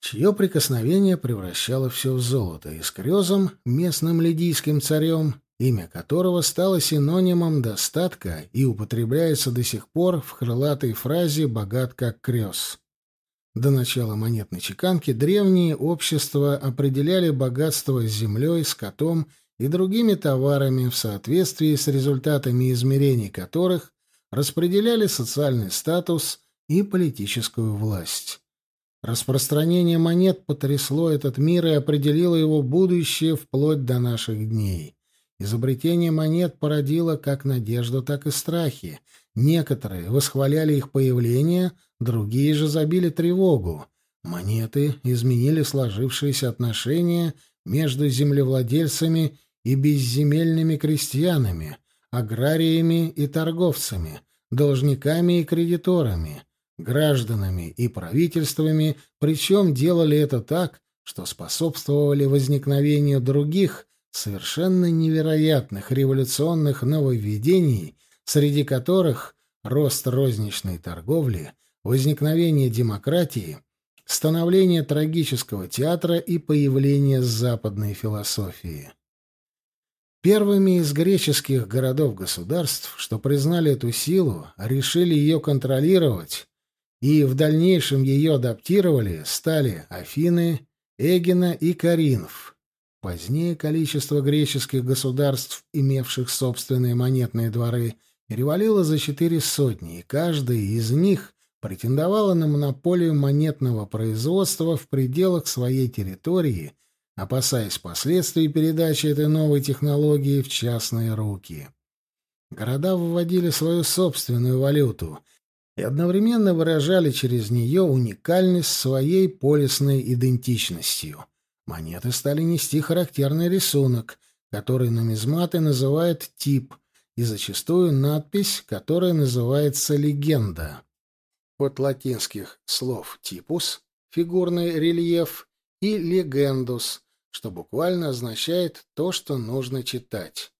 чье прикосновение превращало все в золото, и с Крезом, местным лидийским царем, имя которого стало синонимом достатка и употребляется до сих пор в крылатой фразе «богат как Крез». До начала монетной чеканки древние общества определяли богатство землей, скотом и другими товарами в соответствии с результатами измерений которых распределяли социальный статус и политическую власть. Распространение монет потрясло этот мир и определило его будущее вплоть до наших дней. Изобретение монет породило как надежду, так и страхи. Некоторые восхваляли их появление, другие же забили тревогу. Монеты изменили сложившиеся отношения между землевладельцами и безземельными крестьянами, аграриями и торговцами, должниками и кредиторами, гражданами и правительствами, причем делали это так, что способствовали возникновению других, совершенно невероятных революционных нововведений, среди которых рост розничной торговли, возникновение демократии, становление трагического театра и появление западной философии. Первыми из греческих городов-государств, что признали эту силу, решили ее контролировать и в дальнейшем ее адаптировали, стали Афины, Эгина и Каринф. Позднее количество греческих государств, имевших собственные монетные дворы, перевалило за четыре сотни, и каждая из них претендовала на монополию монетного производства в пределах своей территории – опасаясь последствий передачи этой новой технологии в частные руки. Города вводили свою собственную валюту и одновременно выражали через нее уникальность своей полисной идентичностью. монеты стали нести характерный рисунок, который нумизматы называют тип, и зачастую надпись, которая называется легенда. От латинских слов «типус» — фигурный рельеф, и «легендус», что буквально означает то, что нужно читать.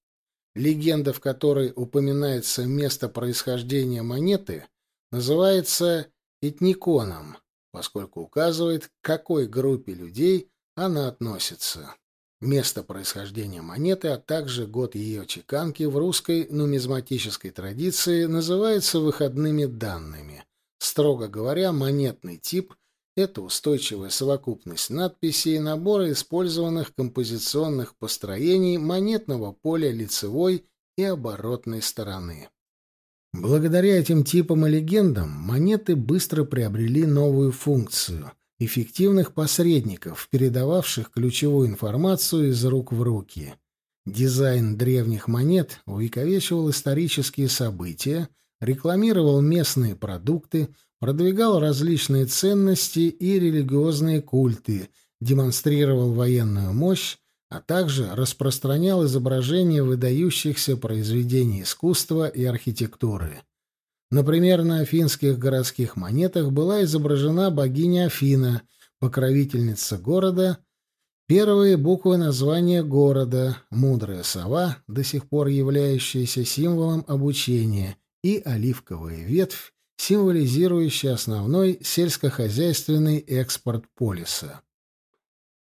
Легенда, в которой упоминается место происхождения монеты, называется этниконом, поскольку указывает, к какой группе людей она относится. Место происхождения монеты, а также год ее чеканки в русской нумизматической традиции называются выходными данными. Строго говоря, монетный тип — это устойчивая совокупность надписей и набора использованных композиционных построений монетного поля лицевой и оборотной стороны. Благодаря этим типам и легендам монеты быстро приобрели новую функцию — эффективных посредников, передававших ключевую информацию из рук в руки. Дизайн древних монет увековечивал исторические события, рекламировал местные продукты, продвигал различные ценности и религиозные культы, демонстрировал военную мощь, а также распространял изображения выдающихся произведений искусства и архитектуры. Например, на афинских городских монетах была изображена богиня Афина, покровительница города, первые буквы названия города, мудрая сова, до сих пор являющаяся символом обучения, и оливковая ветвь, символизирующая основной сельскохозяйственный экспорт полиса.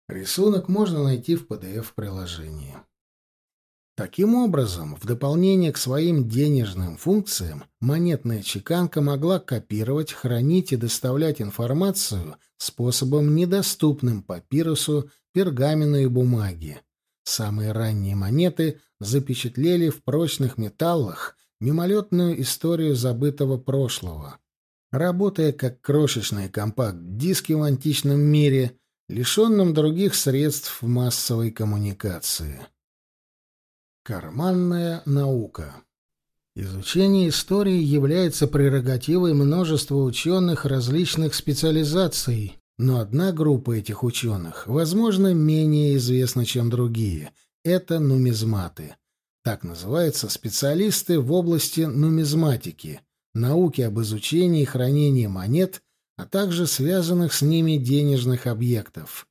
Рисунок можно найти в PDF-приложении. Таким образом, в дополнение к своим денежным функциям, монетная чеканка могла копировать, хранить и доставлять информацию способом, недоступным папирусу, пергамену и бумаге. Самые ранние монеты запечатлели в прочных металлах мимолетную историю забытого прошлого. Работая как крошечные компакт-диски в античном мире, лишенном других средств массовой коммуникации. Карманная наука Изучение истории является прерогативой множества ученых различных специализаций, но одна группа этих ученых, возможно, менее известна, чем другие. Это нумизматы. Так называются специалисты в области нумизматики, науки об изучении и хранении монет, а также связанных с ними денежных объектов.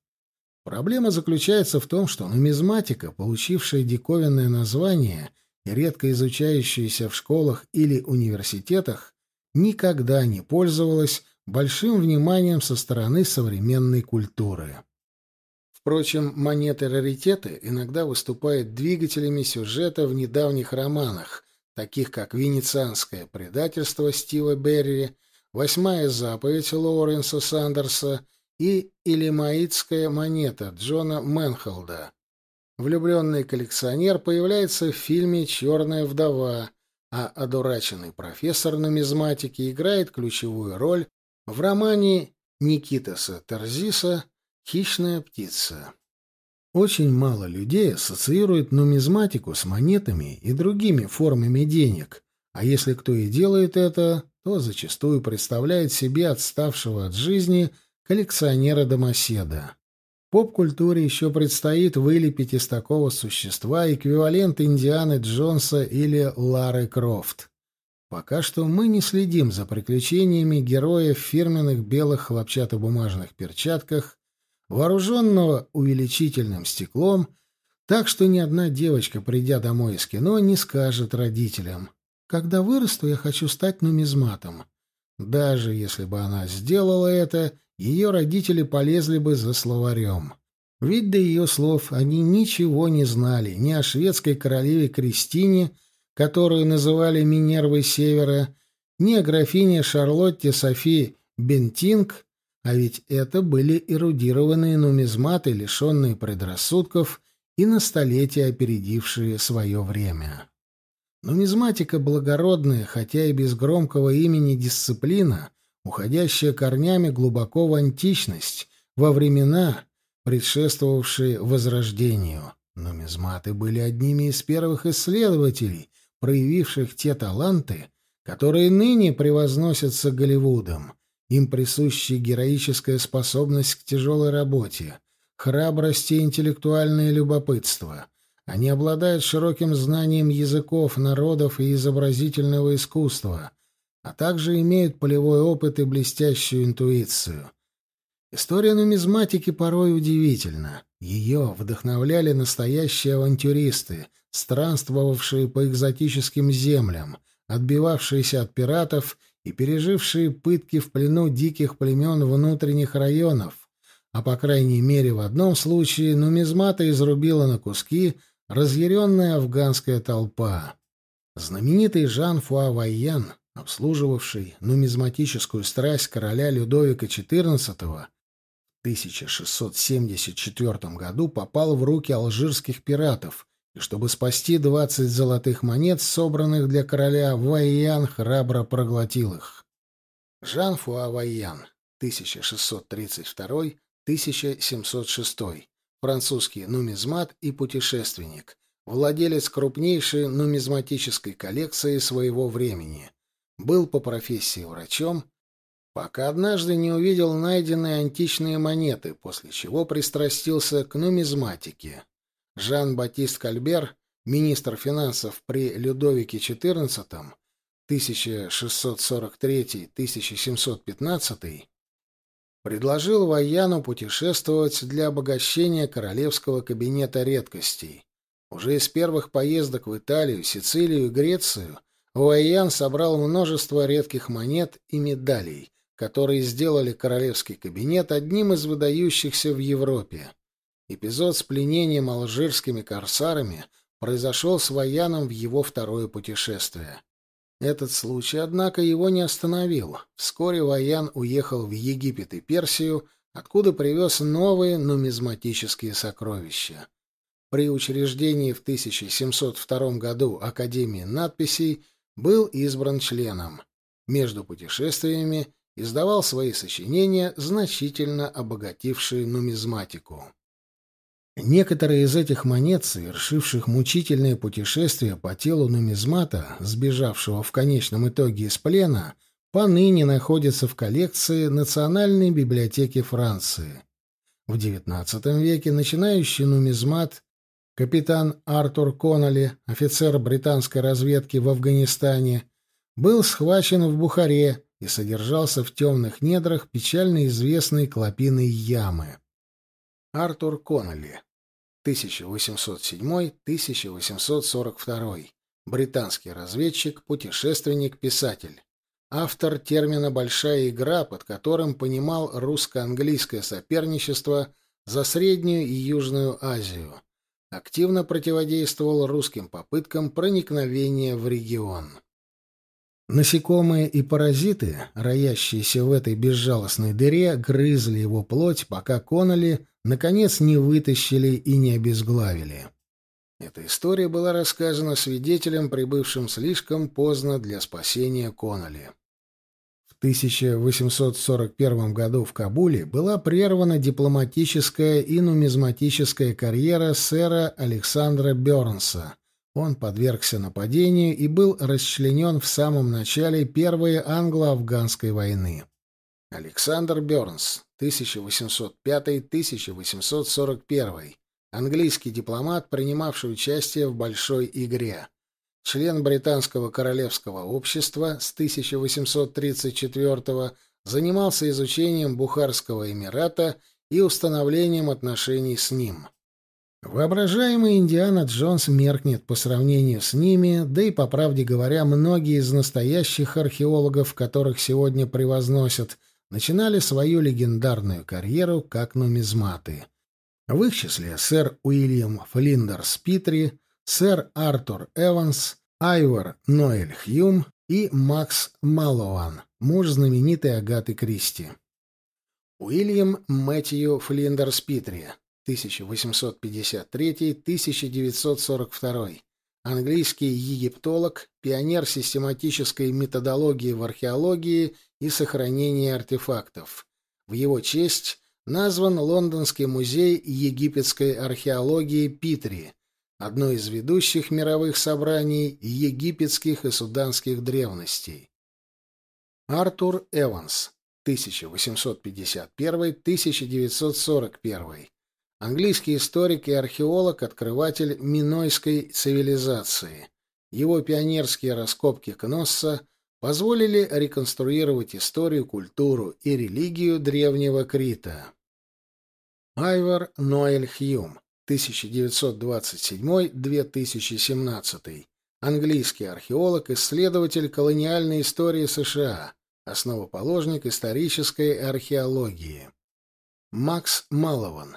Проблема заключается в том, что нумизматика, получившая диковинное название и редко изучающаяся в школах или университетах, никогда не пользовалась большим вниманием со стороны современной культуры. Впрочем, монеты-раритеты иногда выступают двигателями сюжета в недавних романах, таких как «Венецианское предательство» Стива Берри, «Восьмая заповедь» Лоуренса Сандерса и «Илимаитская монета» Джона Мэнхолда. Влюбленный коллекционер появляется в фильме «Черная вдова», а одураченный профессор нумизматики играет ключевую роль в романе Никитаса Терзиса Хищная птица. Очень мало людей ассоциирует нумизматику с монетами и другими формами денег, а если кто и делает это, то зачастую представляет себе отставшего от жизни коллекционера-домоседа. Поп-культуре еще предстоит вылепить из такого существа эквивалент Индианы Джонса или Лары Крофт. Пока что мы не следим за приключениями героя в фирменных белых хлопчатобумажных перчатках вооруженного увеличительным стеклом, так что ни одна девочка, придя домой из кино, не скажет родителям «Когда вырасту, я хочу стать нумизматом». Даже если бы она сделала это, ее родители полезли бы за словарем. Ведь до ее слов они ничего не знали ни о шведской королеве Кристине, которую называли Минервой Севера, ни о графине Шарлотте Софи Бентинг, а ведь это были эрудированные нумизматы, лишенные предрассудков и на столетия опередившие свое время. Нумизматика благородная, хотя и без громкого имени дисциплина, уходящая корнями глубоко в античность, во времена, предшествовавшие Возрождению. Нумизматы были одними из первых исследователей, проявивших те таланты, которые ныне превозносятся Голливудом — им присуща героическая способность к тяжелой работе, храбрость и интеллектуальное любопытство. Они обладают широким знанием языков, народов и изобразительного искусства, а также имеют полевой опыт и блестящую интуицию. История нумизматики порой удивительна. Ее вдохновляли настоящие авантюристы, странствовавшие по экзотическим землям, отбивавшиеся от пиратов и пережившие пытки в плену диких племен внутренних районов, а по крайней мере в одном случае нумизмата изрубила на куски разъяренная афганская толпа. Знаменитый Жан Фуа Вайян, обслуживавший нумизматическую страсть короля Людовика XIV, в 1674 году попал в руки алжирских пиратов, и чтобы спасти двадцать золотых монет, собранных для короля, Вайян храбро проглотил их. Жан Фуа Вайян, 1632-1706, французский нумизмат и путешественник, владелец крупнейшей нумизматической коллекции своего времени, был по профессии врачом, пока однажды не увидел найденные античные монеты, после чего пристрастился к нумизматике. Жан-Батист Кальбер, министр финансов при Людовике XIV, 1643-1715, предложил Ваяну путешествовать для обогащения королевского кабинета редкостей. Уже из первых поездок в Италию, Сицилию и Грецию Ваян собрал множество редких монет и медалей, которые сделали королевский кабинет одним из выдающихся в Европе. Эпизод с пленением алжирскими корсарами произошел с Ваяном в его второе путешествие. Этот случай, однако, его не остановил. Вскоре Ваян уехал в Египет и Персию, откуда привез новые нумизматические сокровища. При учреждении в 1702 году Академии надписей был избран членом. Между путешествиями издавал свои сочинения, значительно обогатившие нумизматику. Некоторые из этих монет, совершивших мучительное путешествие по телу нумизмата, сбежавшего в конечном итоге из плена, поныне находятся в коллекции Национальной библиотеки Франции. В XIX веке начинающий нумизмат капитан Артур Конноли, офицер британской разведки в Афганистане, был схвачен в Бухаре и содержался в темных недрах печально известной Клопиной ямы. Артур Конноли 1807-1842. Британский разведчик, путешественник, писатель. Автор термина «большая игра», под которым понимал русско-английское соперничество за Среднюю и Южную Азию. Активно противодействовал русским попыткам проникновения в регион. Насекомые и паразиты, роящиеся в этой безжалостной дыре, грызли его плоть, пока Конноли наконец не вытащили и не обезглавили. Эта история была рассказана свидетелям, прибывшим слишком поздно для спасения Конноли. В 1841 году в Кабуле была прервана дипломатическая и нумизматическая карьера сэра Александра Бёрнса. Он подвергся нападению и был расчленен в самом начале Первой англо-афганской войны. Александр Бёрнс 1805-1841. Английский дипломат, принимавший участие в Большой игре. Член Британского королевского общества с 1834 занимался изучением Бухарского Эмирата и установлением отношений с ним. Воображаемый Индиана Джонс меркнет по сравнению с ними, да и, по правде говоря, многие из настоящих археологов, которых сегодня превозносят, начинали свою легендарную карьеру как нумизматы. В их числе сэр Уильям Флиндерс Питри, сэр Артур Эванс, Айвор Ноэль Хьюм и Макс Маллоуан, муж знаменитой Агаты Кристи. Уильям Мэтью Флиндерс Питри, 1853-1942, английский египтолог, пионер систематической методологии в археологии и сохранении артефактов. В его честь назван Лондонский музей египетской археологии Питри, одно из ведущих мировых собраний египетских и суданских древностей. Артур Эванс, 1851-1941, английский историк и археолог, открыватель Минойской цивилизации. Его пионерские раскопки Кносса позволили реконструировать историю, культуру и религию древнего Крита. Айвар Ноэль Хьюм, 1927-2017. Английский археолог, исследователь колониальной истории США, основоположник исторической археологии. Макс Малован,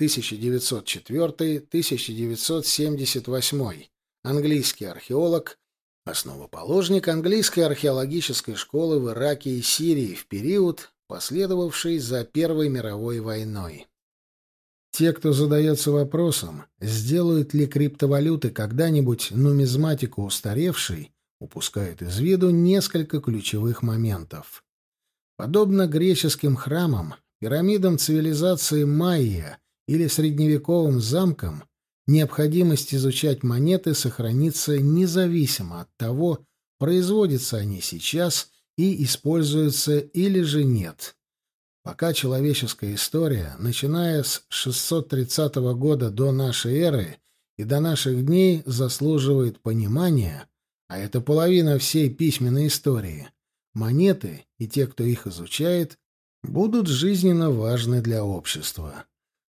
1904-1978. Английский археолог, основоположник английской археологической школы в Ираке и Сирии в период, последовавший за Первой мировой войной. Те, кто задается вопросом, сделают ли криптовалюты когда-нибудь нумизматику устаревшей, упускают из виду несколько ключевых моментов. Подобно греческим храмам, пирамидам цивилизации майя или средневековым замкам, необходимость изучать монеты сохранится независимо от того, производятся они сейчас и используются или же нет. Пока человеческая история, начиная с 630 года до нашей эры и до наших дней, заслуживает понимания, а это половина всей письменной истории, монеты и те, кто их изучает, будут жизненно важны для общества.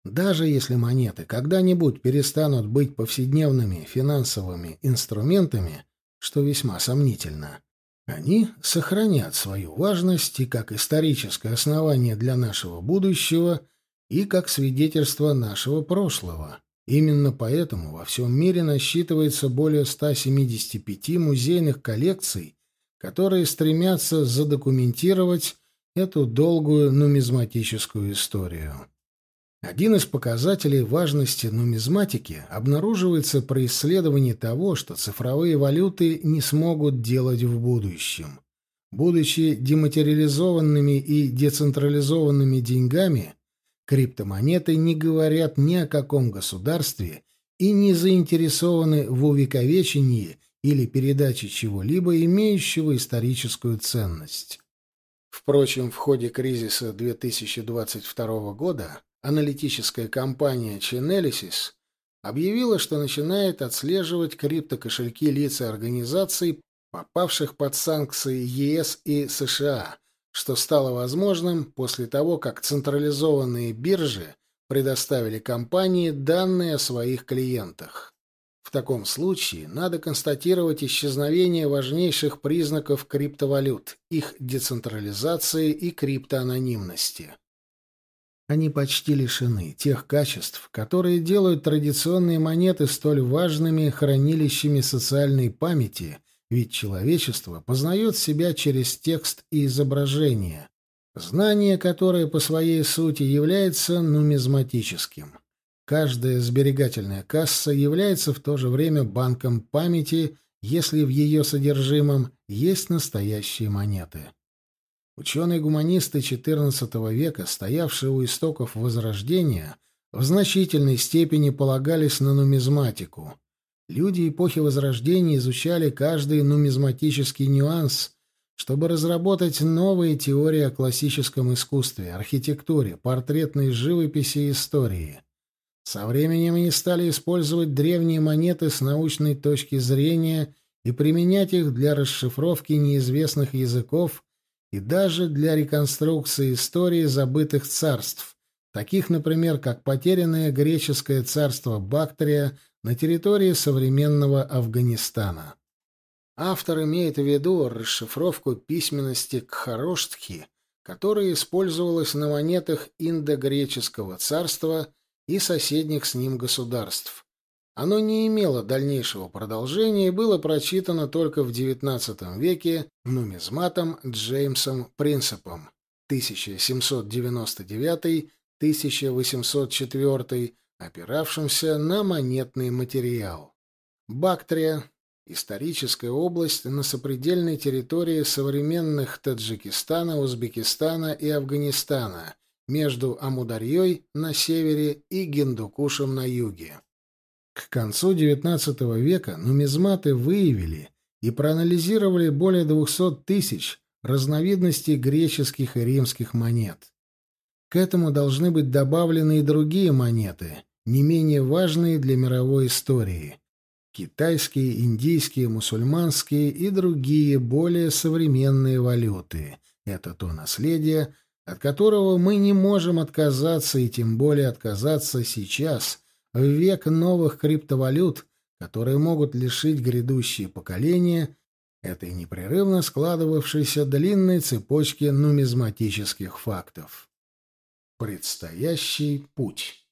Даже если монеты когда-нибудь перестанут быть повседневными финансовыми инструментами, что весьма сомнительно, они сохранят свою важность и как историческое основание для нашего будущего, и как свидетельство нашего прошлого. Именно поэтому во всем мире насчитывается более 175 музейных коллекций, которые стремятся задокументировать эту долгую нумизматическую историю. Один из показателей важности нумизматики обнаруживается при исследовании того, что цифровые валюты не смогут делать в будущем. Будучи дематериализованными и децентрализованными деньгами, криптомонеты не говорят ни о каком государстве и не заинтересованы в увековечении или передаче чего-либо, имеющего историческую ценность. Впрочем, в ходе кризиса 2022 года аналитическая компания Chainalysis объявила, что начинает отслеживать криптокошельки лиц и организаций, попавших под санкции ЕС и США, что стало возможным после того, как централизованные биржи предоставили компании данные о своих клиентах. В таком случае надо констатировать исчезновение важнейших признаков криптовалют, их децентрализации и криптоанонимности. Они почти лишены тех качеств, которые делают традиционные монеты столь важными хранилищами социальной памяти, ведь человечество познает себя через текст и изображение, знание, которое по своей сути является нумизматическим. Каждая сберегательная касса является в то же время банком памяти, если в ее содержимом есть настоящие монеты. Ученые-гуманисты XIV века, стоявшие у истоков Возрождения, в значительной степени полагались на нумизматику. Люди эпохи Возрождения изучали каждый нумизматический нюанс, чтобы разработать новые теории о классическом искусстве, архитектуре, портретной живописи и истории. Со временем они стали использовать древние монеты с научной точки зрения и применять их для расшифровки неизвестных языков и даже для реконструкции истории забытых царств, таких, например, как потерянное греческое царство Бактрия на территории современного Афганистана. Автор имеет в виду расшифровку письменности Кхароштхи, которая использовалась на монетах индогреческого царства и соседних с ним государств. Оно не имело дальнейшего продолжения и было прочитано только в XIX веке нумизматом Джеймсом Принцепом 1799-1804, опиравшимся на монетный материал. Бактрия – историческая область на сопредельной территории современных Таджикистана, Узбекистана и Афганистана, между Амударьей на севере и Гиндукушем на юге. К концу XIX века нумизматы выявили и проанализировали более 200 тысяч разновидностей греческих и римских монет. К этому должны быть добавлены и другие монеты, не менее важные для мировой истории. Китайские, индийские, мусульманские и другие более современные валюты. Это то наследие, от которого мы не можем отказаться и тем более отказаться сейчас, в век новых криптовалют, которые могут лишить грядущие поколения этой непрерывно складывавшейся длинной цепочки нумизматических фактов. Предстоящий путь.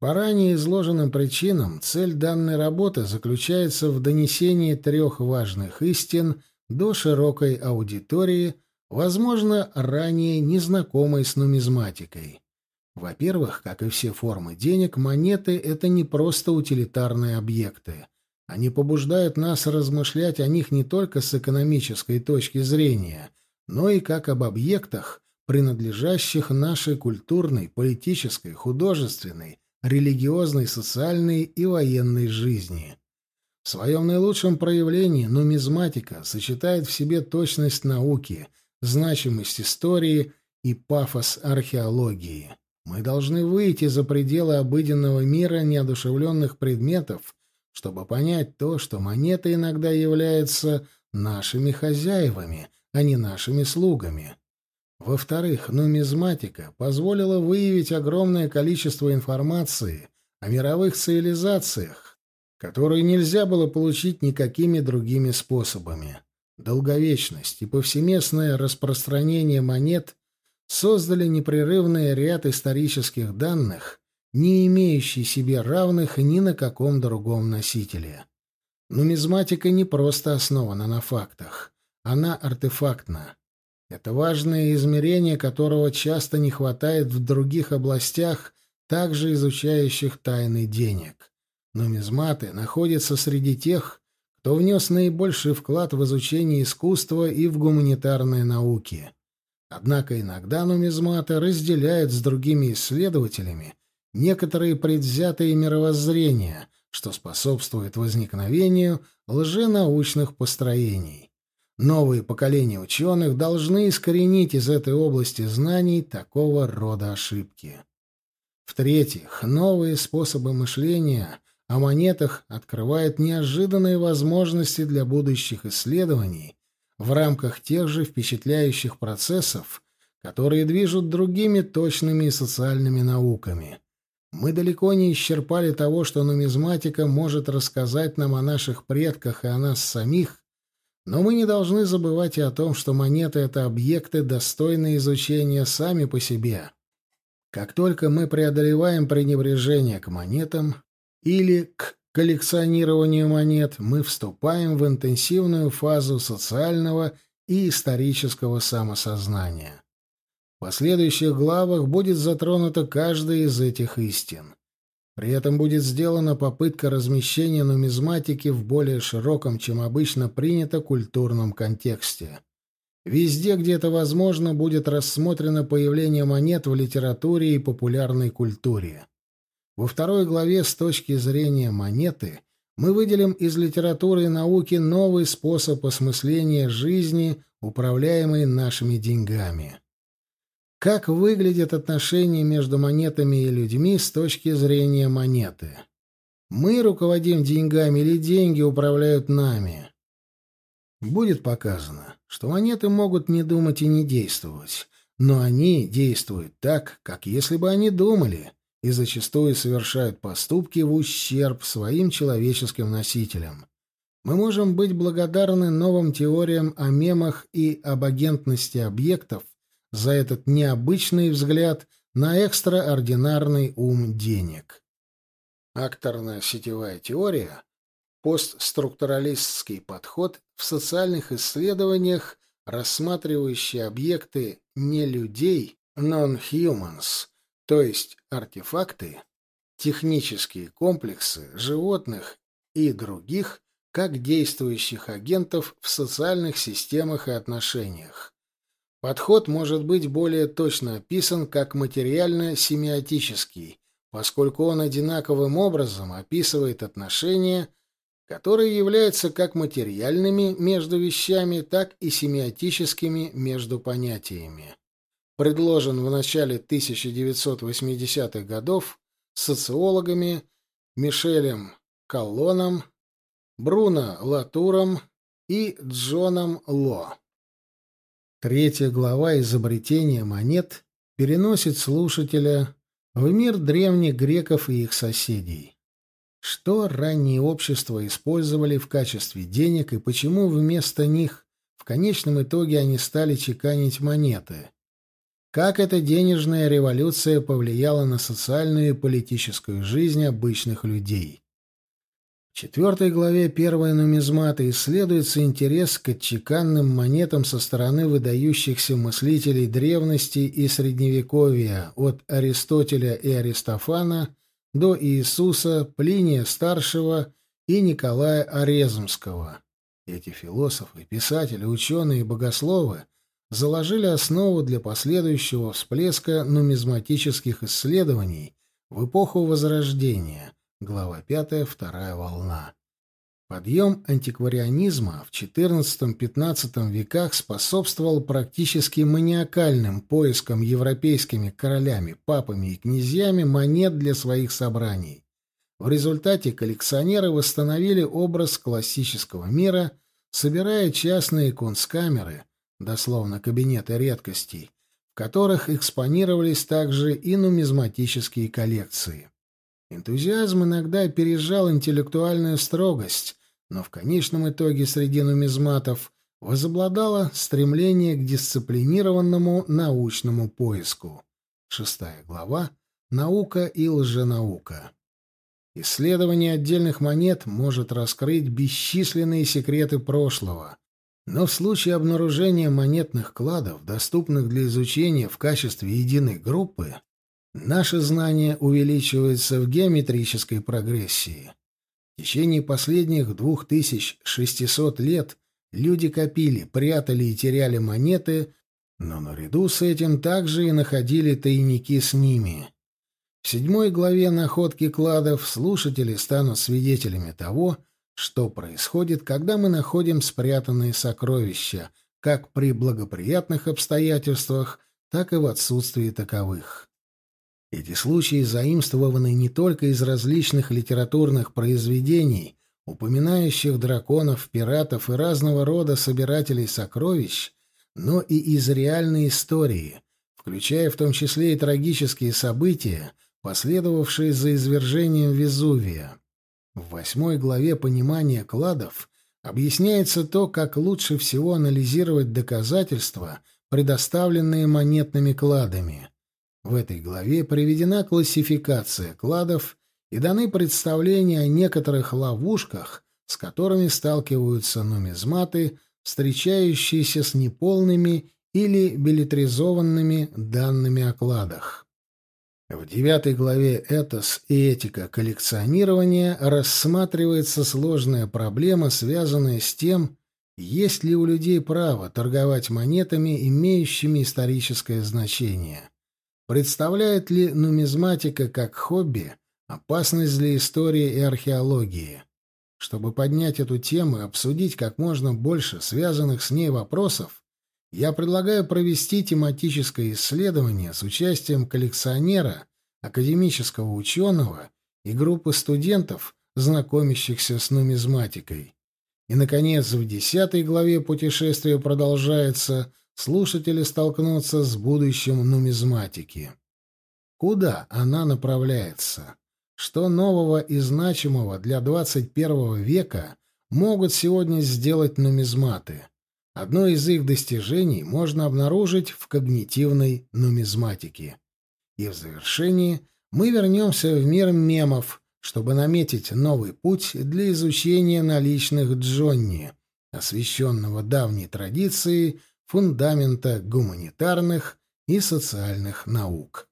По ранее изложенным причинам цель данной работы заключается в донесении трех важных истин до широкой аудитории, возможно, ранее незнакомой с нумизматикой. Во-первых, как и все формы денег, монеты — это не просто утилитарные объекты. Они побуждают нас размышлять о них не только с экономической точки зрения, но и как об объектах, принадлежащих нашей культурной, политической, художественной, религиозной, социальной и военной жизни. В своем наилучшем проявлении нумизматика сочетает в себе точность науки, значимость истории и пафос археологии. Мы должны выйти за пределы обыденного мира неодушевленных предметов, чтобы понять то, что монеты иногда являются нашими хозяевами, а не нашими слугами. Во-вторых, нумизматика позволила выявить огромное количество информации о мировых цивилизациях, которую нельзя было получить никакими другими способами. Долговечность и повсеместное распространение монет создали непрерывный ряд исторических данных, не имеющий себе равных ни на каком другом носителе. Нумизматика не просто основана на фактах, она артефактна. Это важное измерение, которого часто не хватает в других областях, также изучающих тайны денег. Нумизматы находятся среди тех, кто внес наибольший вклад в изучение искусства и в гуманитарные науки. Однако иногда нумизматы разделяют с другими исследователями некоторые предвзятые мировоззрения, что способствует возникновению лженаучных построений. Новые поколения ученых должны искоренить из этой области знаний такого рода ошибки. В-третьих, новые способы мышления о монетах открывают неожиданные возможности для будущих исследований в рамках тех же впечатляющих процессов, которые движут другими точными и социальными науками. Мы далеко не исчерпали того, что нумизматика может рассказать нам о наших предках и о нас самих, но мы не должны забывать и о том, что монеты — это объекты, достойные изучения сами по себе. Как только мы преодолеваем пренебрежение к монетам или к коллекционированию монет, мы вступаем в интенсивную фазу социального и исторического самосознания. В последующих главах будет затронута каждая из этих истин. При этом будет сделана попытка размещения нумизматики в более широком, чем обычно принято, культурном контексте. Везде, где это возможно, будет рассмотрено появление монет в литературе и популярной культуре. Во второй главе с точки зрения монеты мы выделим из литературы и науки новый способ осмысления жизни, управляемый нашими деньгами. Как выглядят отношения между монетами и людьми с точки зрения монеты? Мы руководим деньгами или деньги управляют нами? Будет показано, что монеты могут не думать и не действовать, но они действуют так, как если бы они думали, и зачастую совершают поступки в ущерб своим человеческим носителям. Мы можем быть благодарны новым теориям о мемах и об агентности объектов, за этот необычный взгляд на экстраординарный ум денег. Акторная сетевая теория — постструктуралистский подход в социальных исследованиях, рассматривающий объекты не людей, non-humans, то есть артефакты, технические комплексы животных и других, как действующих агентов в социальных системах и отношениях. Подход может быть более точно описан как материально-семиотический, поскольку он одинаковым образом описывает отношения, которые являются как материальными между вещами, так и семиотическими между понятиями. Предложен в начале 1980-х годов социологами Мишелем Коллоном, Бруно Латуром и Джоном Ло. Третья глава изобретения монет переносит слушателя в мир древних греков и их соседей. Что ранние общества использовали в качестве денег и почему вместо них в конечном итоге они стали чеканить монеты? Как эта денежная революция повлияла на социальную и политическую жизнь обычных людей? В четвертой главе первой нумизматы исследуется интерес к отчеканным монетам со стороны выдающихся мыслителей древности и средневековья, от Аристотеля и Аристофана до Иисуса, Плиния Старшего и Николая Орезмского. Эти философы, писатели, ученые и богословы заложили основу для последующего всплеска нумизматических исследований в эпоху Возрождения – Глава 5, вторая волна. Подъем антикварианизма в XIV-XV веках способствовал практически маниакальным поискам европейскими королями, папами и князьями монет для своих собраний. В результате коллекционеры восстановили образ классического мира, собирая частные кунсткамеры, дословно кабинеты редкостей, в которых экспонировались также и нумизматические коллекции. Энтузиазм иногда опережал интеллектуальную строгость, но в конечном итоге среди нумизматов возобладало стремление к дисциплинированному научному поиску. Шестая глава «Наука и лженаука». Исследование отдельных монет может раскрыть бесчисленные секреты прошлого, но в случае обнаружения монетных кладов, доступных для изучения в качестве единой группы, Наше знание увеличивается в геометрической прогрессии. В течение последних 2600 лет люди копили, прятали и теряли монеты, но наряду с этим также и находили тайники с ними. В седьмой главе «Находки кладов» слушатели станут свидетелями того, что происходит, когда мы находим спрятанные сокровища, как при благоприятных обстоятельствах, так и в отсутствии таковых. Эти случаи заимствованы не только из различных литературных произведений, упоминающих драконов, пиратов и разного рода собирателей сокровищ, но и из реальной истории, включая в том числе и трагические события, последовавшие за извержением Везувия. В восьмой главе «Понимание кладов» объясняется то, как лучше всего анализировать доказательства, предоставленные монетными кладами. В этой главе приведена классификация кладов и даны представления о некоторых ловушках, с которыми сталкиваются нумизматы, встречающиеся с неполными или билетризованными данными о кладах. В девятой главе «Этос и этика коллекционирования» рассматривается сложная проблема, связанная с тем, есть ли у людей право торговать монетами, имеющими историческое значение. Представляет ли нумизматика как хобби опасность для истории и археологии? Чтобы поднять эту тему и обсудить как можно больше связанных с ней вопросов, я предлагаю провести тематическое исследование с участием коллекционера, академического ученого и группы студентов, знакомящихся с нумизматикой. И, наконец, в десятой главе путешествие продолжается слушатели столкнутся с будущим нумизматики. Куда она направляется? Что нового и значимого для 21 века могут сегодня сделать нумизматы? Одно из их достижений можно обнаружить в когнитивной нумизматике. И в завершении мы вернемся в мир мемов, чтобы наметить новый путь для изучения наличных Джонни, освященного давней традицией фундамента гуманитарных и социальных наук.